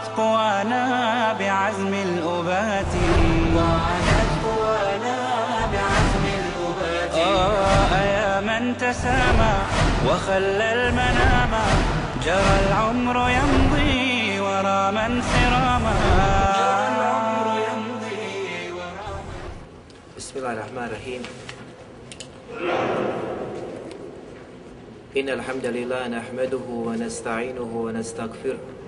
وعادت قوانا بعزم الأبات. وعادت قوانا بعزم الأبات. آه يا من تسامى وخلى المنام. جرى العمر يمضي ورا من سراما. جرى العمر يمضي ورا بسم الله الرحمن الرحيم. إن الحمد لله نحمده ونستعينه ونستغفره.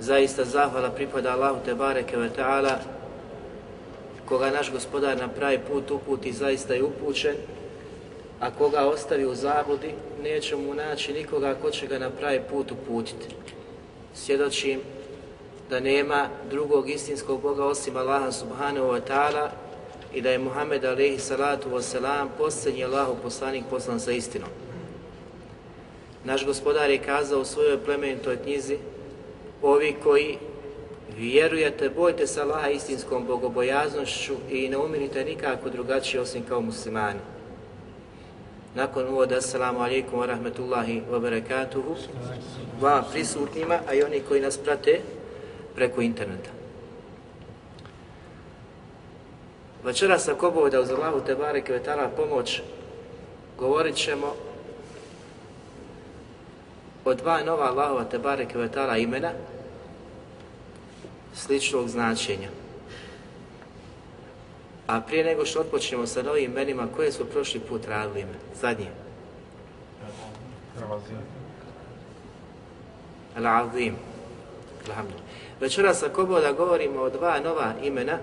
Zaista zahvala pripada Allahu te bareke ve ta'ala koga naš gospodar na pravi put uputi zaista je upućen a koga ostavi u zabludi neće mu naći nikoga ko će ga na pravi put uputiti. Svjedočim da nema drugog istinskog Boga osim Allaha subhanahu wa ta'ala i da je Muhammed alaihi salatu wa salam posljednji Allahu poslanik poslan sa istinom. Naš gospodar je kazao u svojoj plemenitoj knjizi ovi koji vjerujete, bojte se Allaha istinskom bogobojaznošću i ne umirite nikako drugačije osim kao muslimani. Nakon uvoda, assalamu alaikum wa rahmetullahi wa barakatuhu, va prisutnima, a i oni koji nas prate preko interneta. Večera sa Kobovo da uz Allahu te bareke vetala pomoć govorit ćemo od dva nova Allahova Tebare Kvetala imena sličnog značenja. A prije nego što otpočnemo sa novim imenima, koje su prošli put radili ime? Zadnje. Al-Azim. Alhamdulillah. Večeras ako da govorimo o dva nova imena,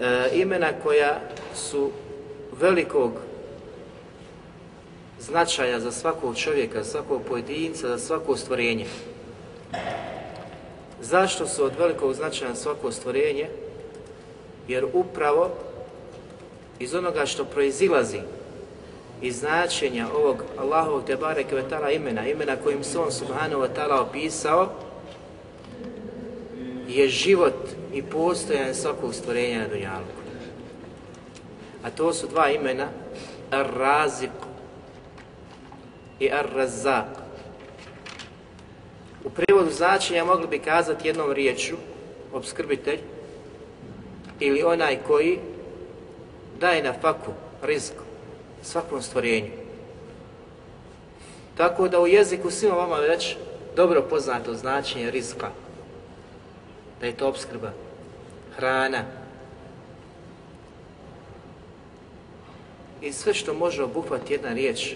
e, imena koja su velikog značaja za svakog čovjeka, za svakog pojedinca, za svako stvorenje. Zašto su od velikog značaja svako stvorenje? Jer upravo iz onoga što proizilazi iz značenja ovog Allahovog Tebare Kvetala imena, imena kojim se on Subhanahu wa ta'ala opisao, je život i postojan svakog stvorenja na Dunjalku. A to su dva imena, Ar-Razik i Ar-Razzaq. U prevodu značenja mogli bi kazati jednom riječu, obskrbitelj, ili onaj koji daje na faku, rizku, svakom stvorenju. Tako da u jeziku svima vama već dobro poznato značenje rizka, da je to obskrba, hrana, i sve što može obuhvati jedna riječ,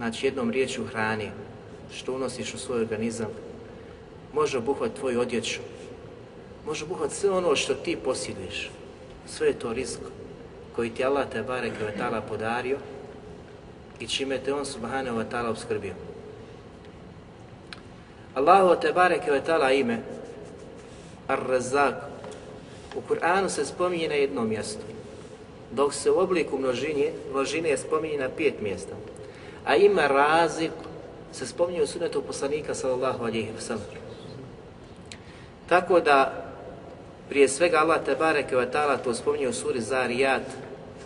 znači jednom riječu hrani, što unosiš u svoj organizam, može obuhvat tvoju odjeću, može obuhvat sve ono što ti posjeduješ. Sve je to rizik koji ti Allah te barek ve ta'ala podario i čime te on subhanahu wa ta'ala obskrbio. Allahu te barek ve ta'ala ime Ar-Razak u Kur'anu se spominje na jednom mjestu, dok se u obliku množine, množine spominje na pet mjesta. A ima Razik se spominje u sunetu poslanika sallallahu alaihi wa sallam. Tako da prije svega Allah te bareke ve taala to spominje u suri Zariyat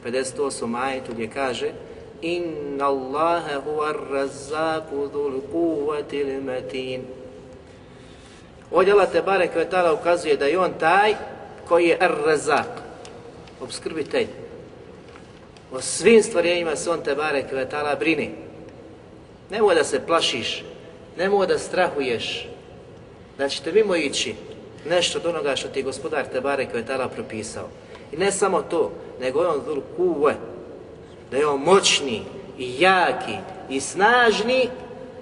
58 ajetu gdje kaže Inna Allaha huwa razzaku dhul dhul l-matin. Ovdje Allah te bareke ve taala ukazuje da je on taj koji je ar-razzaq, obskrbitelj. O svim stvorenjima se on te bareke ve taala brine. Nemoj da se plašiš, nemoj da strahuješ, da ćete mimo ići nešto od onoga što ti je gospodar Tebare koji je tada propisao. I ne samo to, nego je on dhul kuve, da je on moćni i jaki i snažni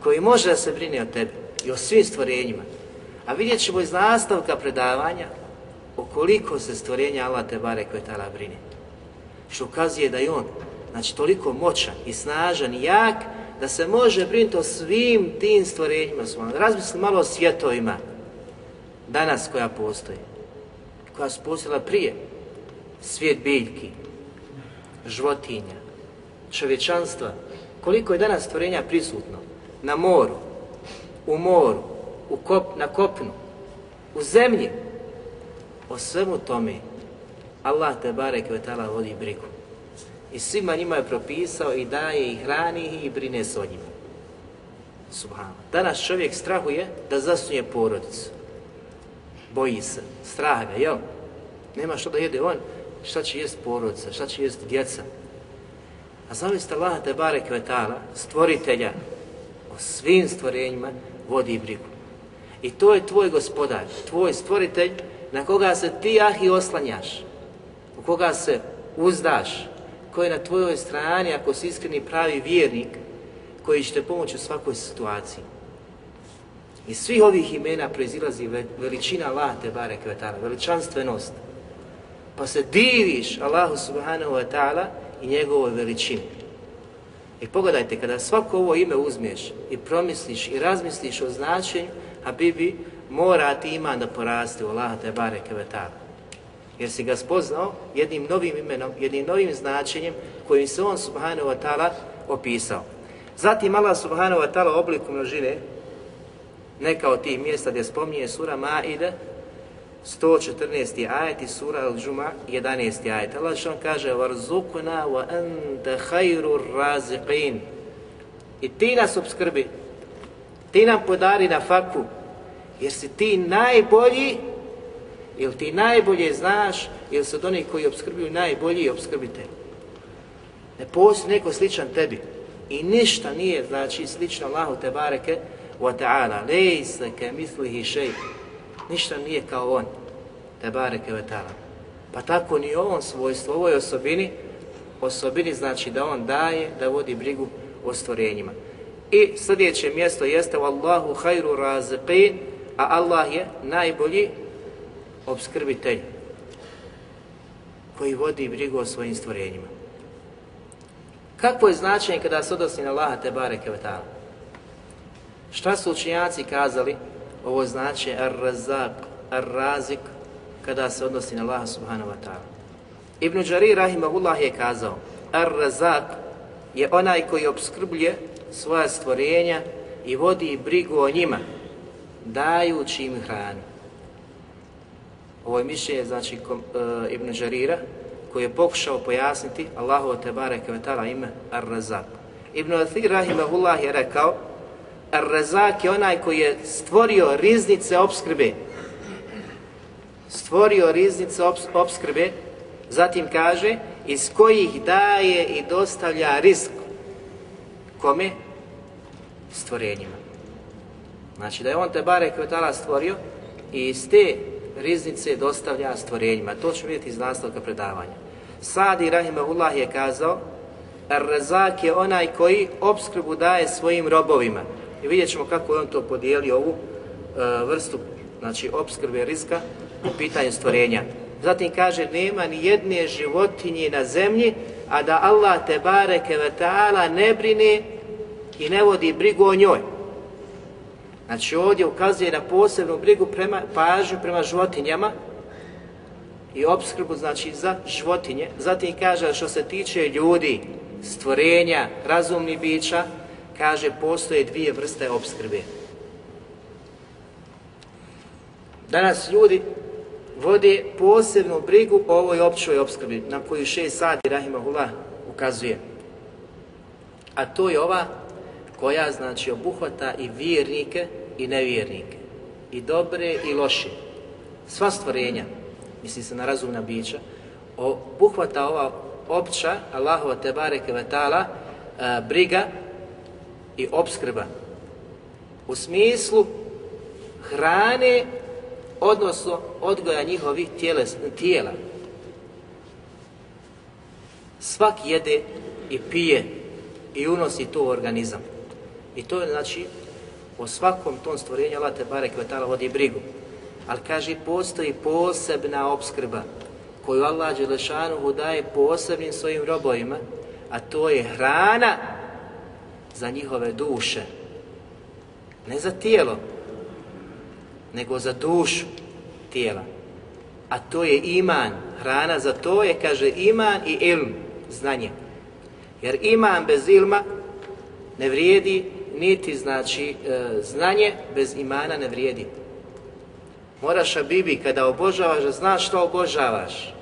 koji može da se brine o tebi i o svim stvorenjima. A vidjet ćemo iz nastavka predavanja o koliko se stvorenja Allah Tebare koje tada brine. Što ukazuje da je on znači, toliko moćan i snažan i jak da se može brinuti o svim tim stvorenjima. Razmisli malo o svjetovima danas koja postoji, koja su postojala prije. Svijet biljki, životinja, čovječanstva, koliko je danas stvorenja prisutno na moru, u moru, u kop, na kopnu, u zemlji. O svemu tome Allah te barek ve vodi brigu. I svima njima je propisao i daje i hrani i brine se o njima. Subhano. Danas čovjek strahuje da zasnuje porodicu. Boji se, strah ga, jel? Nema što da jede on, šta će jest porodica, šta će jest djeca. A zamislite Allah te barek vetala, stvoritelja o svim stvorenjima, vodi brigu. I to je tvoj gospodar, tvoj stvoritelj na koga se ti ahi oslanjaš, u koga se uzdaš, koji je na tvojoj strani ako si iskreni pravi vjernik koji će te pomoći u svakoj situaciji. Iz svih ovih imena proizilazi veličina Allah te bare kvetala, veličanstvenost. Pa se diviš Allahu subhanahu wa ta'ala i njegovoj veličini. I pogledajte, kada svako ovo ime uzmeš i promisliš i razmisliš o značenju, a bibi mora ti iman da poraste u Allaha te bare kvetala jer si ga spoznao jednim novim imenom, jednim novim značenjem kojim se on subhanahu wa ta'ala opisao. Zatim Allah subhanahu wa ta'ala obliku množine, neka od tih mjesta gdje spominje sura Ma'ide, 114. ajet i sura Al-Đuma, 11. ajet. Allah što kaže, وَرْزُقْنَا وَأَنْتَ خَيْرُ الرَّازِقِينَ I ti nas obskrbi, ti nam podari na faku, jer si ti najbolji Jel ti najbolje znaš, jel se od onih koji obskrbljuju najbolji obskrbitelj? Ne postoji neko sličan tebi. I ništa nije, znači, slično Allahu te bareke wa ta'ala. Lejse ke mislihi šej. Ništa nije kao on. Te bareke wa ta'ala. Pa tako ni ovom svojstvu, ovoj osobini, osobini znači da on daje, da vodi brigu o stvorenjima. I sljedeće mjesto jeste Wallahu hajru raziqin, a Allah je najbolji obskrbitelj koji vodi brigu o svojim stvorenjima. Kakvo je značenje kada se odnosi na Allaha te bareke vetala? Šta su učinjaci kazali ovo znači ar-razak, ar-razik kada se odnosi na Allaha subhanahu wa ta'ala? Ibn Đari rahimahullah je kazao ar-razak je onaj koji obskrblje svoja stvorenja i vodi brigu o njima dajući im hranu. Ovo je mišljenje, znači, kom, e, Ibn Đarira, koji je pokušao pojasniti Allahu te bareke ve taala ime Ar-Razak. Ibn Athir rahimehullah je rekao Ar-Razak je onaj koji je stvorio riznice obskrbe. Stvorio riznice obskrbe, zatim kaže iz kojih daje i dostavlja risk kome? Stvorenjima. Znači da je on te bareke ve taala stvorio i iz te riznice dostavlja stvorenjima. To ćemo vidjeti iz nastavka predavanja. Sadi Rahimahullah je kazao, Ar-Razak je onaj koji obskrbu daje svojim robovima. I vidjet ćemo kako je on to podijelio ovu e, vrstu znači obskrbe rizka u pitanju stvorenja. Zatim kaže, nema ni jedne životinje na zemlji, a da Allah te bareke ve ta'ala ne brine i ne vodi brigu o njoj. Znači ovdje ukazuje na posebnu brigu prema pažnju prema životinjama i obskrbu znači za životinje. Zatim kaže što se tiče ljudi, stvorenja, razumnih bića, kaže postoje dvije vrste obskrbe. Danas ljudi vode posebnu brigu o ovoj općoj obskrbi na koju šest sati Rahimahullah ukazuje. A to je ova koja znači obuhvata i vjernike i nevjernike, i dobre i loše. Sva stvorenja, misli se na razumna bića, obuhvata ova opća Allahova tebareke vetala e, briga i obskrba u smislu hrane, odnosno odgoja njihovih tjeles, tijela. Svak jede i pije i unosi to u organizam. I to je znači o svakom tom stvorenju Allah te barek vetala vodi brigu. Ali kaže postoji posebna obskrba koju Allah Đelešanuhu daje posebnim svojim robovima, a to je hrana za njihove duše. Ne za tijelo, nego za dušu tijela. A to je iman. Hrana za to je, kaže, iman i ilm, znanje. Jer iman bez ilma ne vrijedi, niti znači e, znanje bez imana ne vrijedi. Moraš, Bibi, kada obožavaš, da znaš što obožavaš.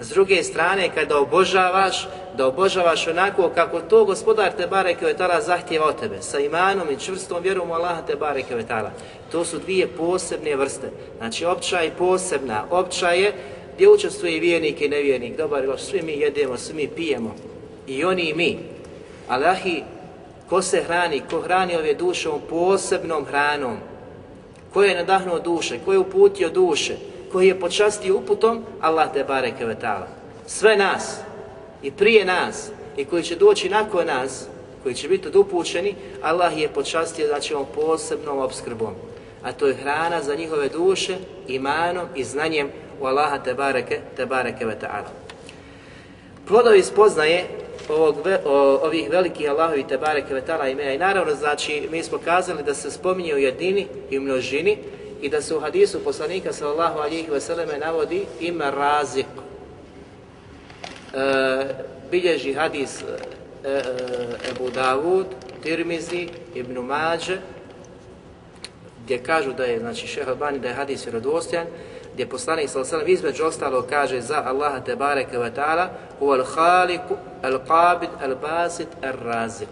S druge strane, kada obožavaš, da obožavaš onako kako to gospodar te bareke vetala zahtjeva od tebe, sa imanom i čvrstom vjerom u Allaha te bareke vetala. To su dvije posebne vrste. Znači, opća i posebna. Opća je gdje učestvuje i vjernik i nevjernik. Dobar, svi mi jedemo, svi mi pijemo. I oni i mi. Ali ahi, ko se hrani, ko hrani ove duše posebnom hranom, ko je nadahnuo duše, ko je uputio duše, koji je počastio uputom, Allah te bareke vetala. Sve nas i prije nas i koji će doći nakon nas, koji će biti odupućeni, Allah je počastio znači ovom posebnom obskrbom. A to je hrana za njihove duše, imanom i znanjem u Allaha te bareke, te bareke vetala. Plodovi spoznaje ovog, o, ovih velikih Allahovi te bareke vetala imena i naravno znači mi smo kazali da se spominje u jedini i u množini, i da se u hadisu poslanika sallallahu alihi vseleme navodi ime razik. E, bilježi hadis e, e, Ebu Davud, Tirmizi, Ibn Mađe, gdje kažu da je, znači šeha Albani, da je hadis vjerodostojan, gdje poslanik sallallahu alihi između ostalo kaže za Allaha te bareke ve ta'ala huwa al-khaliqu al-qabid al-basit Al-Razik.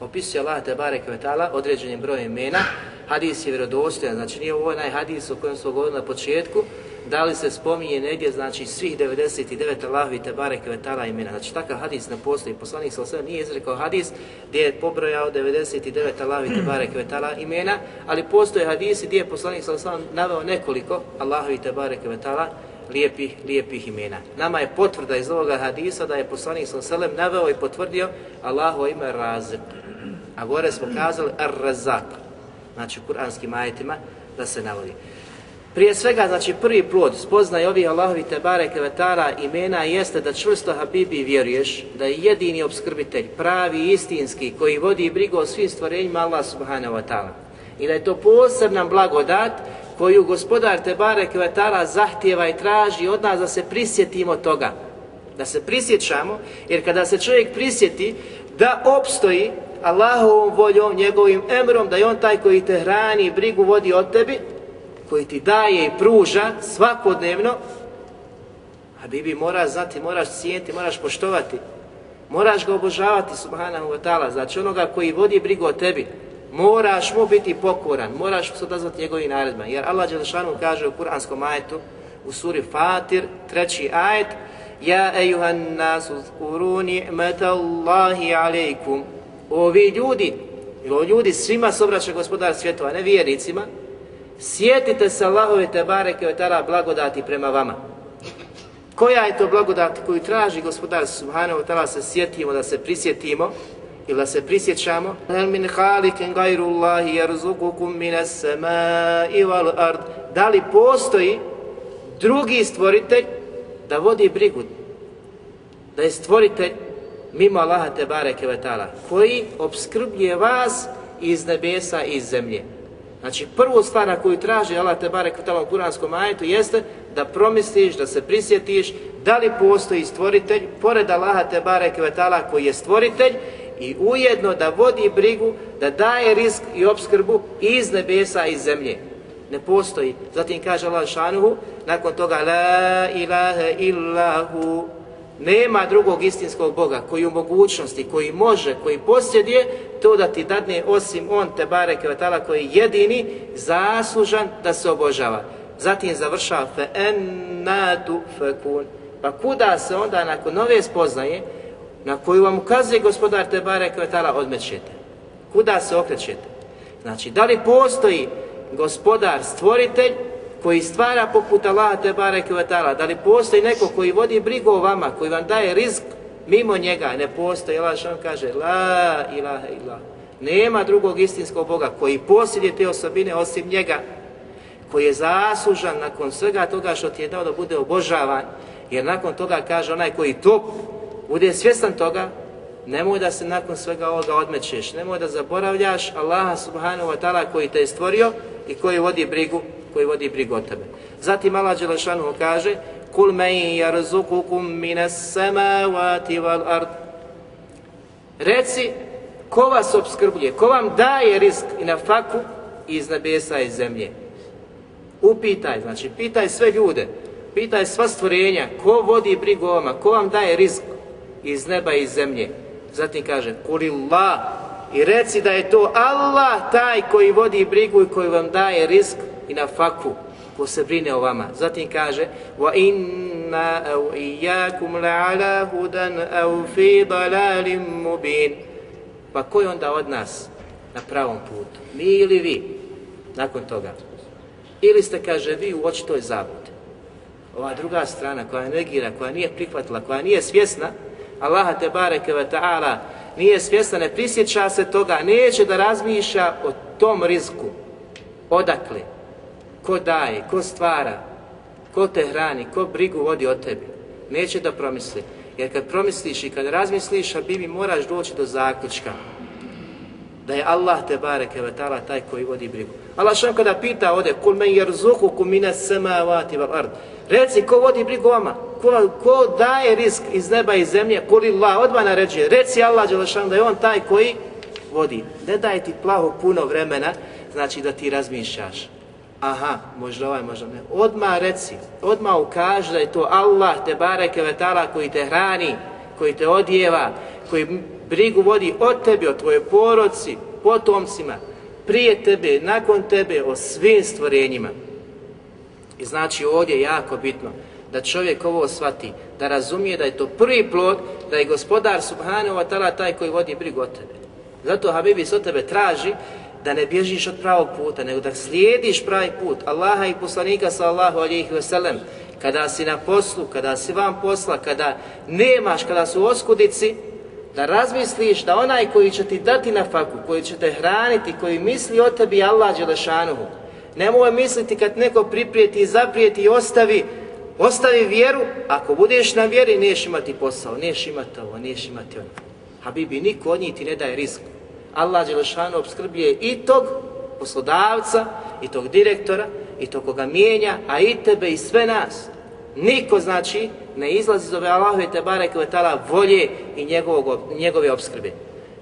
Opisuje Allah te bareke ve ta'ala određenim brojem imena hadis je vjerodostojan, znači nije ovo onaj hadis o kojem smo govorili na početku, da li se spominje negdje, znači svih 99 Allahovi te bareke vetala imena. Znači takav hadis ne postoji. Poslanik sa sve nije izrekao hadis gdje je pobrojao 99 Allahovi te bareke vetala imena, ali postoje hadisi gdje je poslanik sa sve naveo nekoliko Allahovi te bareke vetala lijepih, lijepih imena. Nama je potvrda iz ovoga hadisa da je poslanik sa selem naveo i potvrdio Allaho ime Razak. A gore smo kazali Ar-Razak znači kuranskim ajetima, da se navodi. Prije svega, znači prvi plod spoznaj ovi Allahovi Tebare Kvetara imena jeste da čvrsto Habibi vjeruješ da je jedini obskrbitelj, pravi istinski, koji vodi brigu o svim stvorenjima Allah Subhanahu Wa Ta'ala. I da je to posebna blagodat koju gospodar Tebare Kvetala zahtjeva i traži od nas da se prisjetimo toga. Da se prisjećamo, jer kada se čovjek prisjeti da opstoji Allahovom voljom, njegovim emrom, da je on taj koji te hrani i brigu vodi od tebi, koji ti daje i pruža svakodnevno, a Bibi mora znati, moraš cijeniti, moraš poštovati, moraš ga obožavati, subhanahu wa ta'ala, znači onoga koji vodi brigu o tebi, moraš mu biti pokoran, moraš se odazvati njegovim naredima, jer Allah Đelešanu kaže u kuranskom ajetu, u suri Fatir, treći ajet, Ja ejuhan nasu zkuru ni'metallahi alejkum ovi ljudi, ili ljudi svima se obraća gospodar svjetova, ne vjernicima, sjetite se Allahove te bareke od tada blagodati prema vama. Koja je to blagodat koju traži gospodar subhanahu ta'ala se sjetimo, da se prisjetimo? Ili da se prisjećamo? el min halikin gajru Allahi jarzukukum mine samai wal ard. Da li postoji drugi stvoritelj da vodi brigu, da je stvoritelj mimo Allaha te bareke vetala koji obskrbljuje vas iz nebesa i iz zemlje. Znači prvu stvar na koju traži Allah te bareke u kuranskom ajetu jeste da promisliš, da se prisjetiš da li postoji stvoritelj pored Allaha te bareke koji je stvoritelj i ujedno da vodi brigu, da daje risk i obskrbu iz nebesa i zemlje. Ne postoji. Zatim kaže Allah šanuhu, nakon toga la ilaha illahu Nema drugog istinskog Boga koji u mogućnosti, koji može, koji posjeduje, to da ti dadne osim On te bareke vatala koji je jedini zaslužan da se obožava. Zatim završava fe ennadu fekun. Pa kuda se onda nakon nove spoznaje na koju vam ukazuje gospodar te Kvetala, odmećete? Kuda se okrećete? Znači, da li postoji gospodar, stvoritelj, koji stvara poput Allaha te bareke da li postoji neko koji vodi brigu o vama, koji vam daje rizk mimo njega, ne postoji. Allah što kaže, la ilaha illa. Nema drugog istinskog Boga koji posjeduje te osobine osim njega, koji je zaslužan nakon svega toga što ti je dao da bude obožavan, jer nakon toga kaže onaj koji to bude svjestan toga, nemoj da se nakon svega ovoga odmećeš, nemoj da zaboravljaš Allaha subhanahu wa ta'ala koji te je stvorio i koji vodi brigu, koji vodi brigu o tebe. Zatim Allah Đelešanu kaže Kul men jarzukukum minas samavati wal ard Reci, ko vas obskrbljuje, ko vam daje risk i na faku iz nebesa i zemlje. Upitaj, znači, pitaj sve ljude, pitaj sva stvorenja, ko vodi brigu o ko vam daje risk iz neba i zemlje. Zatim kaže, kulillah, i reci da je to Allah taj koji vodi brigu i koji vam daje risk i na fakvu, ko se brine o vama. Zatim kaže, wa inna au iyakum la'ala hudan au fi dalalim mubin. Pa ko je onda od nas na pravom putu? Mi ili vi? Nakon toga. Ili ste, kaže, vi u očitoj zabudi. Ova druga strana koja negira, koja nije prihvatila, koja nije svjesna, Allaha te bareke ve ta'ala nije svjesna, ne prisjeća se toga, neće da razmišlja o tom rizku. Odakle? Ko daje? Ko stvara? Ko te hrani? Ko brigu vodi o tebi? Neće da promisli. Jer kad promisliš i kad razmisliš, a bibi moraš doći do zaključka da je Allah te bareke ve ta'ala taj koji vodi brigu. Allah što kada pita ovdje, kul men jerzuku mine samavati val ard. Reci, ko vodi brigu vama? Ko, ko daje risk iz neba i zemlje? Kul illah, odmah naređuje. Reci Allah Đelešanu da je on taj koji vodi. Ne daje ti plaho puno vremena, znači da ti razmišljaš. Aha, možda ovaj, možda ne. Odmah reci, odmah ukaži da je to Allah te bareke ve koji te hrani, koji te odjeva, koji brigu vodi o tebi, o tvojoj poroci, potomcima, prije tebe, nakon tebe, o svim stvorenjima. I znači ovdje je jako bitno da čovjek ovo shvati, da razumije da je to prvi plod, da je gospodar Subhanahu wa ta'ala taj koji vodi brigu o tebe. Zato Habibi s od tebe traži da ne bježiš od pravog puta, nego da slijediš pravi put Allaha i poslanika sallahu alihi wasallam, kada si na poslu, kada si van posla, kada nemaš, kada su oskudici, da razmisliš da onaj koji će ti dati na faku, koji će te hraniti, koji misli o tebi Allah Đelešanuhu, nemoj misliti kad neko priprijeti i zaprijeti i ostavi, ostavi vjeru, ako budeš na vjeri, neš imati posao, neš imati ovo, neš imati ono. Habibi, niko od njih ti ne daje rizik. Allah Đelešanu obskrbljuje i tog poslodavca, i tog direktora, i tog koga mijenja, a i tebe i sve nas. Niko, znači, ne izlazi iz ove Allahove te barek vetala volje i njegovog, njegove obskrbe.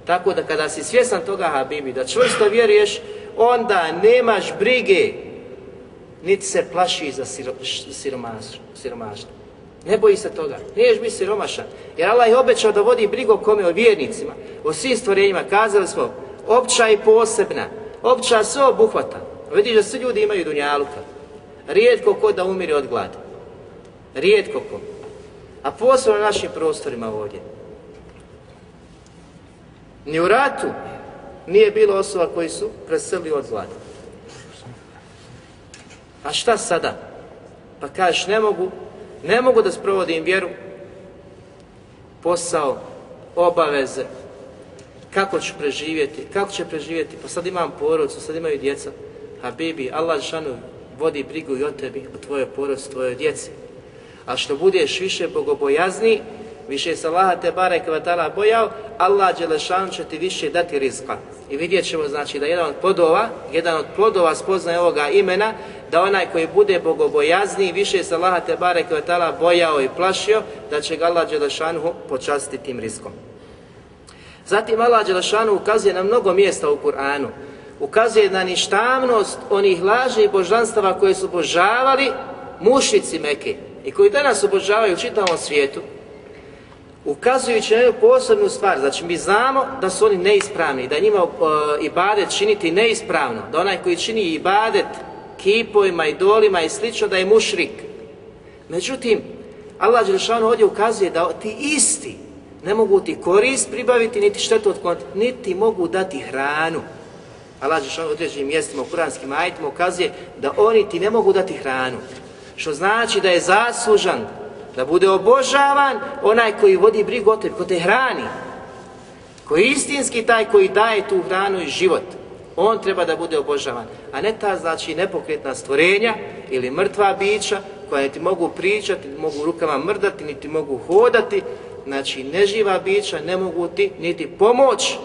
Tako da kada si svjesan toga, Habibi, da čvrsto vjeruješ, onda nemaš brige, niti se plaši za siromaštvo. Ne boji se toga, niješ biti siromašan. Jer Allah je obećao da vodi brigo kome o vjernicima, o svim stvorenjima. Kazali smo, opća i posebna, opća sve obuhvata. Vidiš da svi ljudi imaju dunjaluka. Rijetko ko da umiri od glada. Rijetko ko. A posebno na našim prostorima ovdje. Ni u ratu nije bilo osoba koji su preselili od gladi. A šta sada? Pa kažeš, ne mogu, ne mogu da sprovodim vjeru, posao, obaveze, kako ću preživjeti, kako će preživjeti, pa sad imam porodcu, sad imaju djeca, a bibi, Allah šanu vodi brigu i o tebi, o tvojoj porodci, tvojoj djeci. A što budeš više bogobojazniji, više se Allaha te barek vatala bojao, Allah Đelešan će ti više dati rizka. I vidjet ćemo znači da jedan od plodova, jedan od plodova spoznaje ovoga imena, da onaj koji bude bogobojazniji, više se Allaha te barek vatala bojao i plašio, da će ga Allah Đelešan počastiti tim rizkom. Zatim Allah Đelešanu ukazuje na mnogo mjesta u Kur'anu. Ukazuje na ništavnost onih lažnih božanstava koje su božavali mušici Mekke i koji danas obožavaju u čitavom svijetu, ukazujući na jednu posebnu stvar, znači mi znamo da su oni neispravni, da njima uh, ibadet činiti neispravno, da onaj koji čini ibadet kipovima, idolima i slično, da je mušrik. Međutim, Allah Đelšanu ovdje ukazuje da ti isti ne mogu ti korist pribaviti, niti štetu otkloniti, niti mogu dati hranu. Allah Đelšanu određenim mjestima u kuranskim ajitima ukazuje da oni ti ne mogu dati hranu. Što znači da je zaslužan da bude obožavan onaj koji vodi brigu o tebi, ko te hrani. Koji je istinski taj koji daje tu hranu i život. On treba da bude obožavan. A ne ta znači nepokretna stvorenja ili mrtva bića koja ti mogu pričati, mogu rukama mrdati, niti mogu hodati. Znači neživa bića ne mogu ti niti pomoć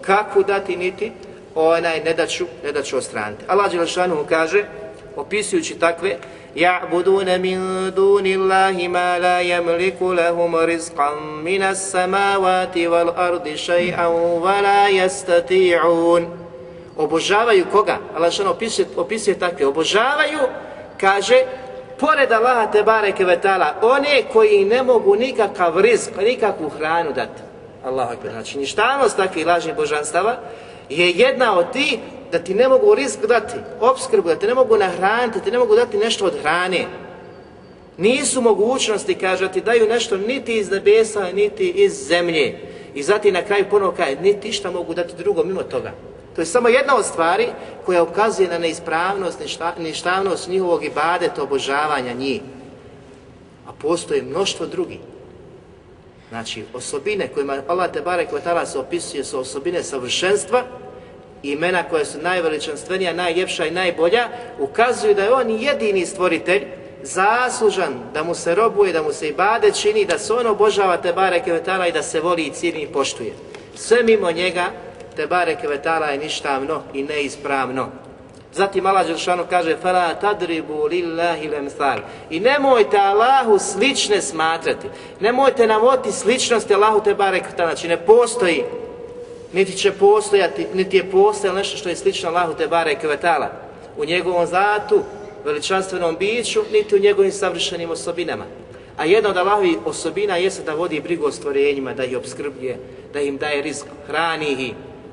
kakvu dati, niti onaj ne daću, ne daću ostraniti. Allah Đelešanu kaže, opisujući takve, يعبدون من دون الله ما لا يملك لهم رزقا من السماوات والأرض شيئا ولا يستطيعون obožavaju koga? Allah što opisuje, opisuje takve. Obožavaju, kaže, pored Allaha te bareke vetala, one koji ne mogu nikakav rizk, nikakvu hranu dati. Allahu ekber. Znači, ništavnost takvih lažnih božanstava je jedna od ti da ti ne mogu risk dati, obskrbu, da te ne mogu nahraniti, da ti ne mogu dati nešto od hrane. Nisu mogućnosti, kaže, da ti daju nešto niti iz nebesa, niti iz zemlje. I zatim na kraju ponovo kaže, niti šta mogu dati drugo mimo toga. To je samo jedna od stvari koja ukazuje na neispravnost, ništavnost njihovog ibadeta, obožavanja njih. A postoje mnoštvo drugih. Znači, osobine kojima Allah te barek vatala se opisuje su osobine savršenstva, imena koja su najveličanstvenija, najljepša i najbolja, ukazuju da je on jedini stvoritelj zaslužan da mu se robuje, da mu se i bade čini, da se on obožava te bareke i da se voli i cijeli i poštuje. Sve mimo njega te bareke je ništavno i neispravno. Zatim Allah Đelšanu kaže Fala تَدْرِبُوا لِلَّهِ لَمْثَالِ I nemojte Allahu slične smatrati. Nemojte navoti sličnosti Allahu te bareke. Znači ne postoji niti će postojati, niti je postojalo nešto što je slično Allahu te Kvetala Vetala. U njegovom zatu, veličanstvenom biću, niti u njegovim savršenim osobinama. A jedna od Allahovih osobina jeste da vodi brigu o stvorenjima, da ih obskrbljuje, da im daje rizik, hrani ih,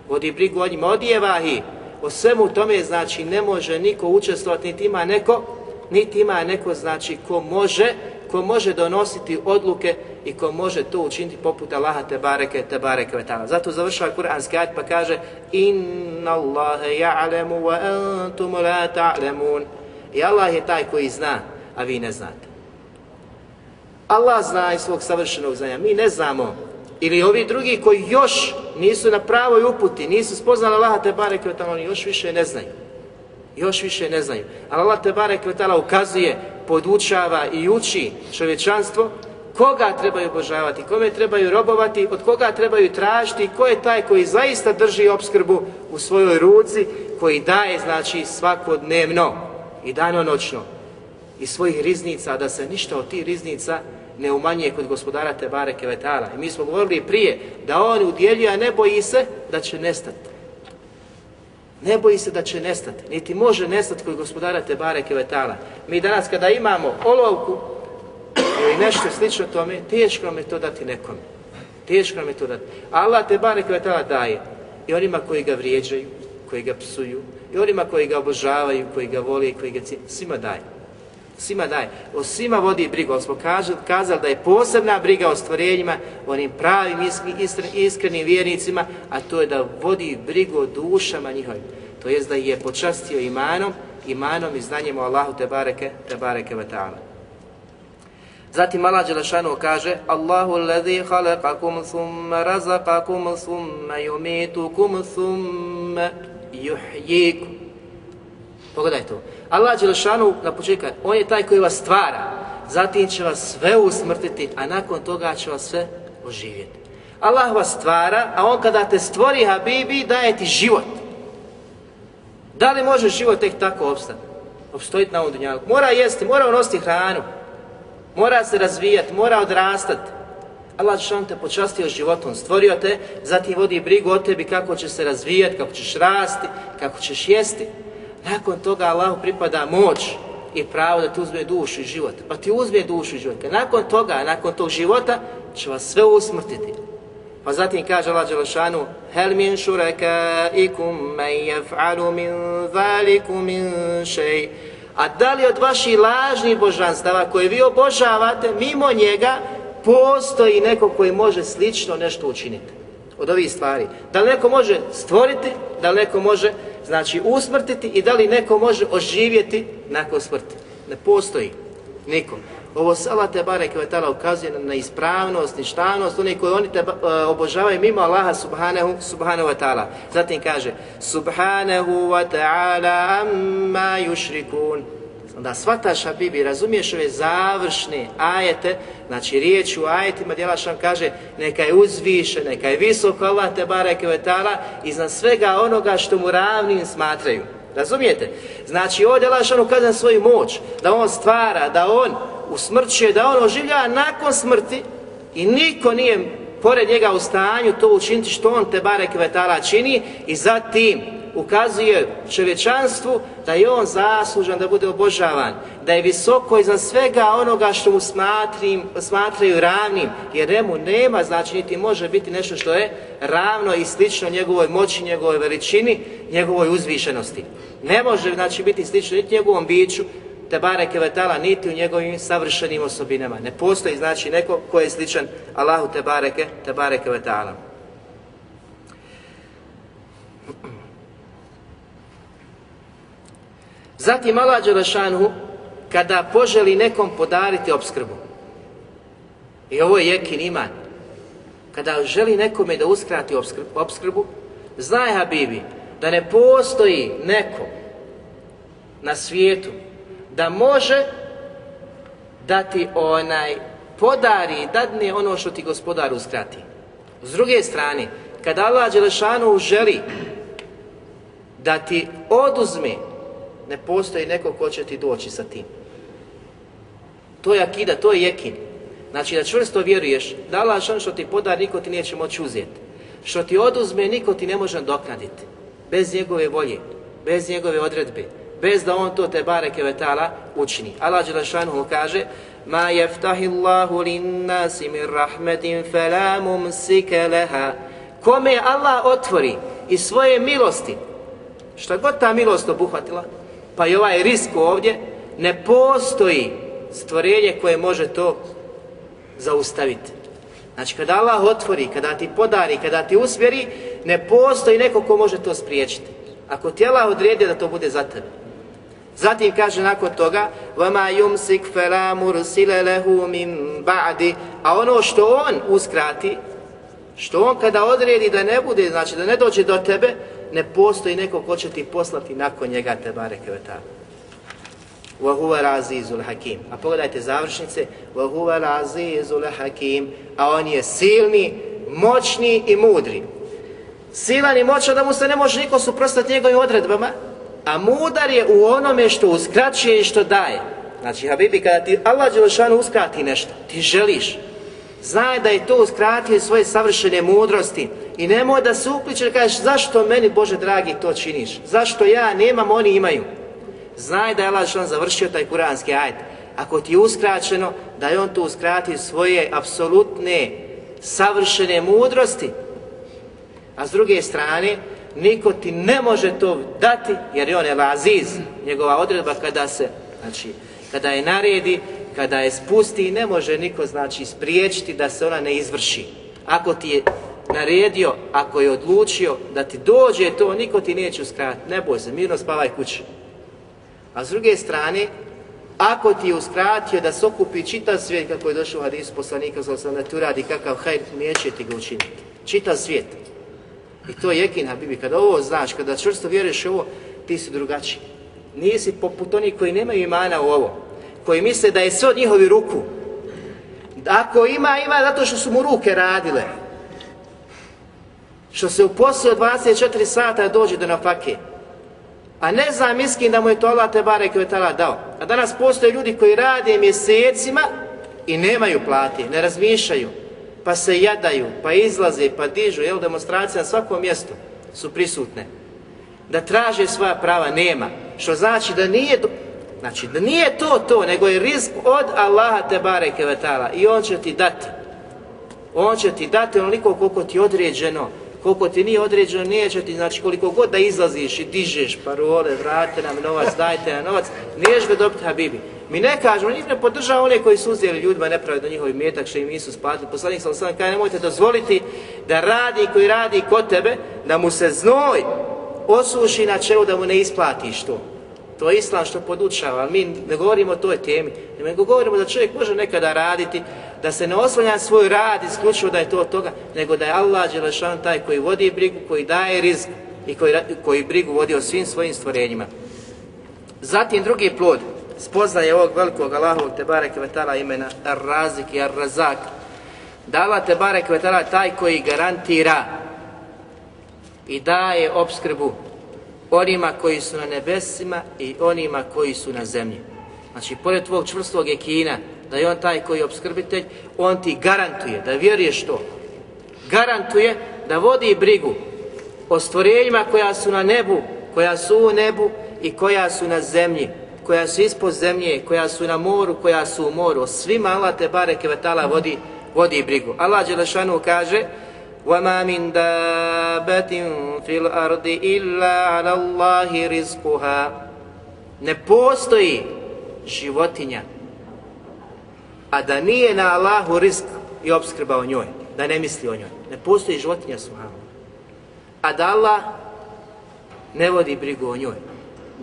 vodi brigu o njima, odjeva ih, o svemu tome znači ne može niko učestvovati, niti ima neko, niti ima neko znači ko može, ko može donositi odluke i ko može to učiniti poput Allaha te bareke te bareke vetala. Zato završava Kur'anski ajet pa kaže Inna Allahe ja'lemu wa antum la ta'lemun. I Allah je taj koji zna, a vi ne znate. Allah zna iz svog savršenog znanja, mi ne znamo ili ovi drugi koji još nisu na pravoj uputi, nisu spoznali Allaha te bareke kvetala, oni još više ne znaju. Još više ne znaju. Ali Allah te bareke vetala ukazuje, podučava i uči čovječanstvo koga trebaju obožavati, kome trebaju robovati, od koga trebaju tražiti, ko je taj koji zaista drži obskrbu u svojoj ruci, koji daje znači svakodnevno i danonoćno iz svojih riznica, da se ništa od tih riznica ne umanjuje kod gospodara Tebare Kevetala. I mi smo govorili prije da on udjeljuje, a ne boji se da će nestati. Ne boji se da će nestati, niti može nestati koji gospodara te bareke vetala. Mi danas kada imamo olovku ili nešto slično tome, teško nam je to dati nekome. Teško nam je to dati. Allah te bareke vetala daje i onima koji ga vrijeđaju, koji ga psuju, i onima koji ga obožavaju, koji ga vole i koji ga cijeli, svima daje svima daje, o svima vodi brigu, ali smo kazali da je posebna briga o stvorenjima, onim pravim iskrenim vjernicima, a to je da vodi brigu o dušama njihovim. To jest da je počastio imanom, imanom i znanjem o Allahu te bareke, te bareke vata'ala. Zatim Allah Đelešanu kaže Allahu alladhi khalaqakum thumma razaqakum thumma yumitukum thumma yuhyikum Pogledaj to. Allah Đelešanu na početku, on je taj koji vas stvara, zatim će vas sve usmrtiti, a nakon toga će vas sve oživjeti. Allah vas stvara, a on kada te stvori Habibi, daje ti život. Da li može život tek tako obstati? Obstojiti na ovom dunjalu. Mora jesti, mora unositi hranu, mora se razvijati, mora odrastati. Allah Žešan te počastio životom, stvorio te, zatim vodi brigu o tebi kako će se razvijati, kako ćeš rasti, kako ćeš jesti. Nakon toga Allahu pripada moć i pravo da ti uzme dušu i život. Pa ti uzme dušu i život. Nakon toga, nakon tog života, će vas sve usmrtiti. Pa zatim kaže Allah Đelešanu Hel min šureka ikum men jef'alu min zaliku min šej A da li od vaših lažnih božanstava koje vi obožavate, mimo njega, postoji neko koji može slično nešto učiniti? Od ovih stvari. Da li neko može stvoriti, da li neko može znači usmrtiti i da li neko može oživjeti nakon smrti. Ne postoji nikom. Ovo Allah te barek vetala ukazuje na ispravnost, ništavnost, oni koji oni te eh, obožavaju mimo Allaha subhanahu, subhanahu wa ta'ala. Zatim kaže, subhanahu wa ta'ala amma yushrikun. Onda shvataš, Habibi, razumiješ ove završne ajete, znači riječ u ajetima djelašan kaže neka je uzviše, neka je visoko Allah te barek vetala iznad svega onoga što mu ravnim smatraju. Razumijete? Znači ovdje Allah ukazan svoju moć, da on stvara, da on usmrćuje, da on oživlja nakon smrti i niko nije pored njega u stanju to učiniti što on te barek vetala čini i zatim ukazuje čovječanstvu da je on zaslužan da bude obožavan, da je visoko iznad svega onoga što mu smatrim, smatraju ravnim, jer njemu nema, znači niti može biti nešto što je ravno i slično njegovoj moći, njegovoj veličini, njegovoj uzvišenosti. Ne može znači biti slično niti njegovom biću, te bareke vetala, niti u njegovim savršenim osobinama. Ne postoji znači neko ko je sličan Allahu te bareke, te bareke vetala. Zatim Allah Đelešanu kada poželi nekom podariti obskrbu, i ovo je jekin iman, kada želi nekome da uskrati obskrbu, obskrbu znaj Habibi, da ne postoji neko na svijetu da može dati onaj podari i dadne ono što ti gospodar uskrati. S druge strane, kada Allah Đelešanu želi da ti oduzme ne postoji neko ko će ti doći sa tim. To je akida, to je jekin. Znači da čvrsto vjeruješ da Allah što ti podar, niko ti neće moći uzeti. Što ti oduzme, niko ti ne može doknaditi. Bez njegove volje, bez njegove odredbe, bez da on to te bareke vetala učini. Allah Đelešanu kaže Ma jeftahi Allahu linnasi min rahmetin felamum sike leha Kome Allah otvori iz svoje milosti, šta god ta milost obuhvatila, pa i ovaj risk ovdje, ne postoji stvorenje koje može to zaustaviti. Znači, kada Allah otvori, kada ti podari, kada ti usmjeri, ne postoji neko ko može to spriječiti. Ako ti Allah odredi da to bude za tebe. Zatim kaže nakon toga وَمَا يُمْسِكْ فَلَا مُرْسِلَ لَهُ مِنْ بَعْدِ A ono što on uskrati, što on kada odredi da ne bude, znači da ne dođe do tebe, ne postoji neko ko će ti poslati nakon njega te bareke veta. Wa huwa razizul hakim. A pogledajte završnice. Wa huwa razizul hakim. A on je silni, moćni i mudri. Silan i moćan da mu se ne može niko suprostati njegovim odredbama, a mudar je u onome što uskraćuje i što daje. Znači, Habibi, kada ti Allah Đelešanu uskrati nešto, ti želiš, Znaj da je to uskratio svoje savršene mudrosti i nemoj da se upliče da kažeš zašto meni Bože dragi to činiš, zašto ja nemam, oni imaju. Znaj da je Allah što završio taj kuranski ajd. Ako ti je uskraćeno, da je on to uskratio svoje apsolutne savršene mudrosti. A s druge strane, niko ti ne može to dati jer je on el aziz, njegova odredba kada se, znači, kada je naredi, kada je spusti, ne može niko znači spriječiti da se ona ne izvrši. Ako ti je naredio, ako je odlučio da ti dođe to, niko ti neće uskratiti. Ne boj se, mirno spavaj kući. A s druge strane, ako ti je uskratio da se okupi čitav svijet, kako je došao hadis poslanika, za sam da ti uradi kakav hajr, neće ti ga učiniti. Čitav svijet. I to je jekin, Habibi, kada ovo znaš, kada čvrsto vjeruješ ovo, ti si drugačiji. Nisi poput onih koji nemaju imana u ovo koji misle da je sve od njihovi ruku. Ako ima, ima zato što su mu ruke radile. Što se u poslu od 24 sata dođe do nafake. A ne zna miskin da mu je to Allah te bare tala dao. A danas postoje ljudi koji rade mjesecima i nemaju plati, ne razmišljaju. Pa se jadaju, pa izlaze, pa dižu, jel, demonstracije na svakom mjestu su prisutne. Da traže svoja prava, nema. Što znači da nije Znači, da nije to to, nego je rizk od Allaha te bareke vetala i on će ti dati. On će ti dati onoliko koliko ti određeno, koliko ti nije određeno, nije će ti, znači koliko god da izlaziš i dižeš parole, vrate nam novac, dajte nam novac, niješ ga dobiti Habibi. Mi ne kažemo, njih ne podržava one koji su uzeli ljudima nepravedno njihovi metak što im nisu spatili. Poslanik sam sam kaže, nemojte dozvoliti da radi koji radi kod tebe, da mu se znoj osuši na čelu da mu ne isplatiš to. To je islam što podučava, ali mi ne govorimo o toj temi, nego govorimo da čovjek može nekada raditi, da se ne oslanja svoj rad isključivo da je to od toga, nego da je Allah Đelešan taj koji vodi brigu, koji daje rizk i koji, koji brigu vodi o svim svojim stvorenjima. Zatim drugi plod, spoznaje ovog velikog Allahovog Tebare Kvetala imena Ar-Razik i Ar-Razak, da Allah Tebare Kvetala taj koji garantira i daje obskrbu onima koji su na nebesima i onima koji su na zemlji. Znači, pored tvog čvrstog ekina, da je on taj koji je obskrbitelj, on ti garantuje da vjeruješ to. Garantuje da vodi brigu o stvorenjima koja su na nebu, koja su u nebu i koja su na zemlji, koja su ispod zemlje, koja su na moru, koja su u moru. O svima Allah te bareke vetala vodi, vodi brigu. Allah Đelešanu kaže, وَمَا مِنْ دَابَةٍ فِي الْأَرْضِ إِلَّا عَلَى اللَّهِ رِزْقُهَا Ne postoji životinja, a da nije na Allahu risk i obskrba o njoj, da ne misli o njoj. Ne postoji životinja suhama. A da Allah ne vodi brigu o njoj.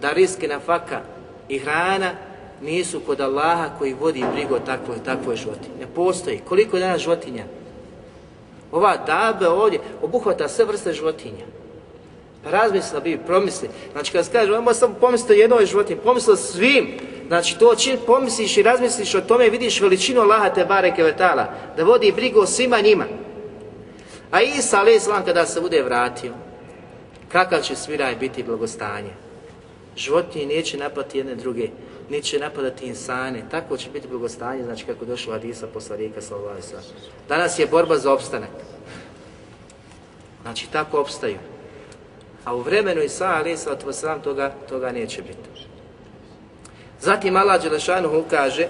Da riske na faka i hrana nisu kod Allaha koji vodi brigu o takvoj, takvoj životinji. Ne postoji. Koliko je danas životinja? Ova dabe ovdje obuhvata sve vrste životinja. Pa razmisla bi, promisli. Znači kad se kaže, samo pomisliti o jednoj životinji, pomisli o svim. Znači to čim pomisliš i razmisliš o tome, vidiš veličinu Allaha te bareke vetala, da vodi brigu o svima njima. A Isa, alaih islam, kada se bude vratio, kakav će sviraj biti blagostanje? Životinje neće napati jedne druge, neće napadati insane, tako će biti blagostanje, znači kako došlo Adisa poslanika sallallahu alejhi ve Danas je borba za opstanak. Znači tako opstaju. A u vremenu Isa alejhi sallam toga toga neće biti. Zatim Allah dželle kaže: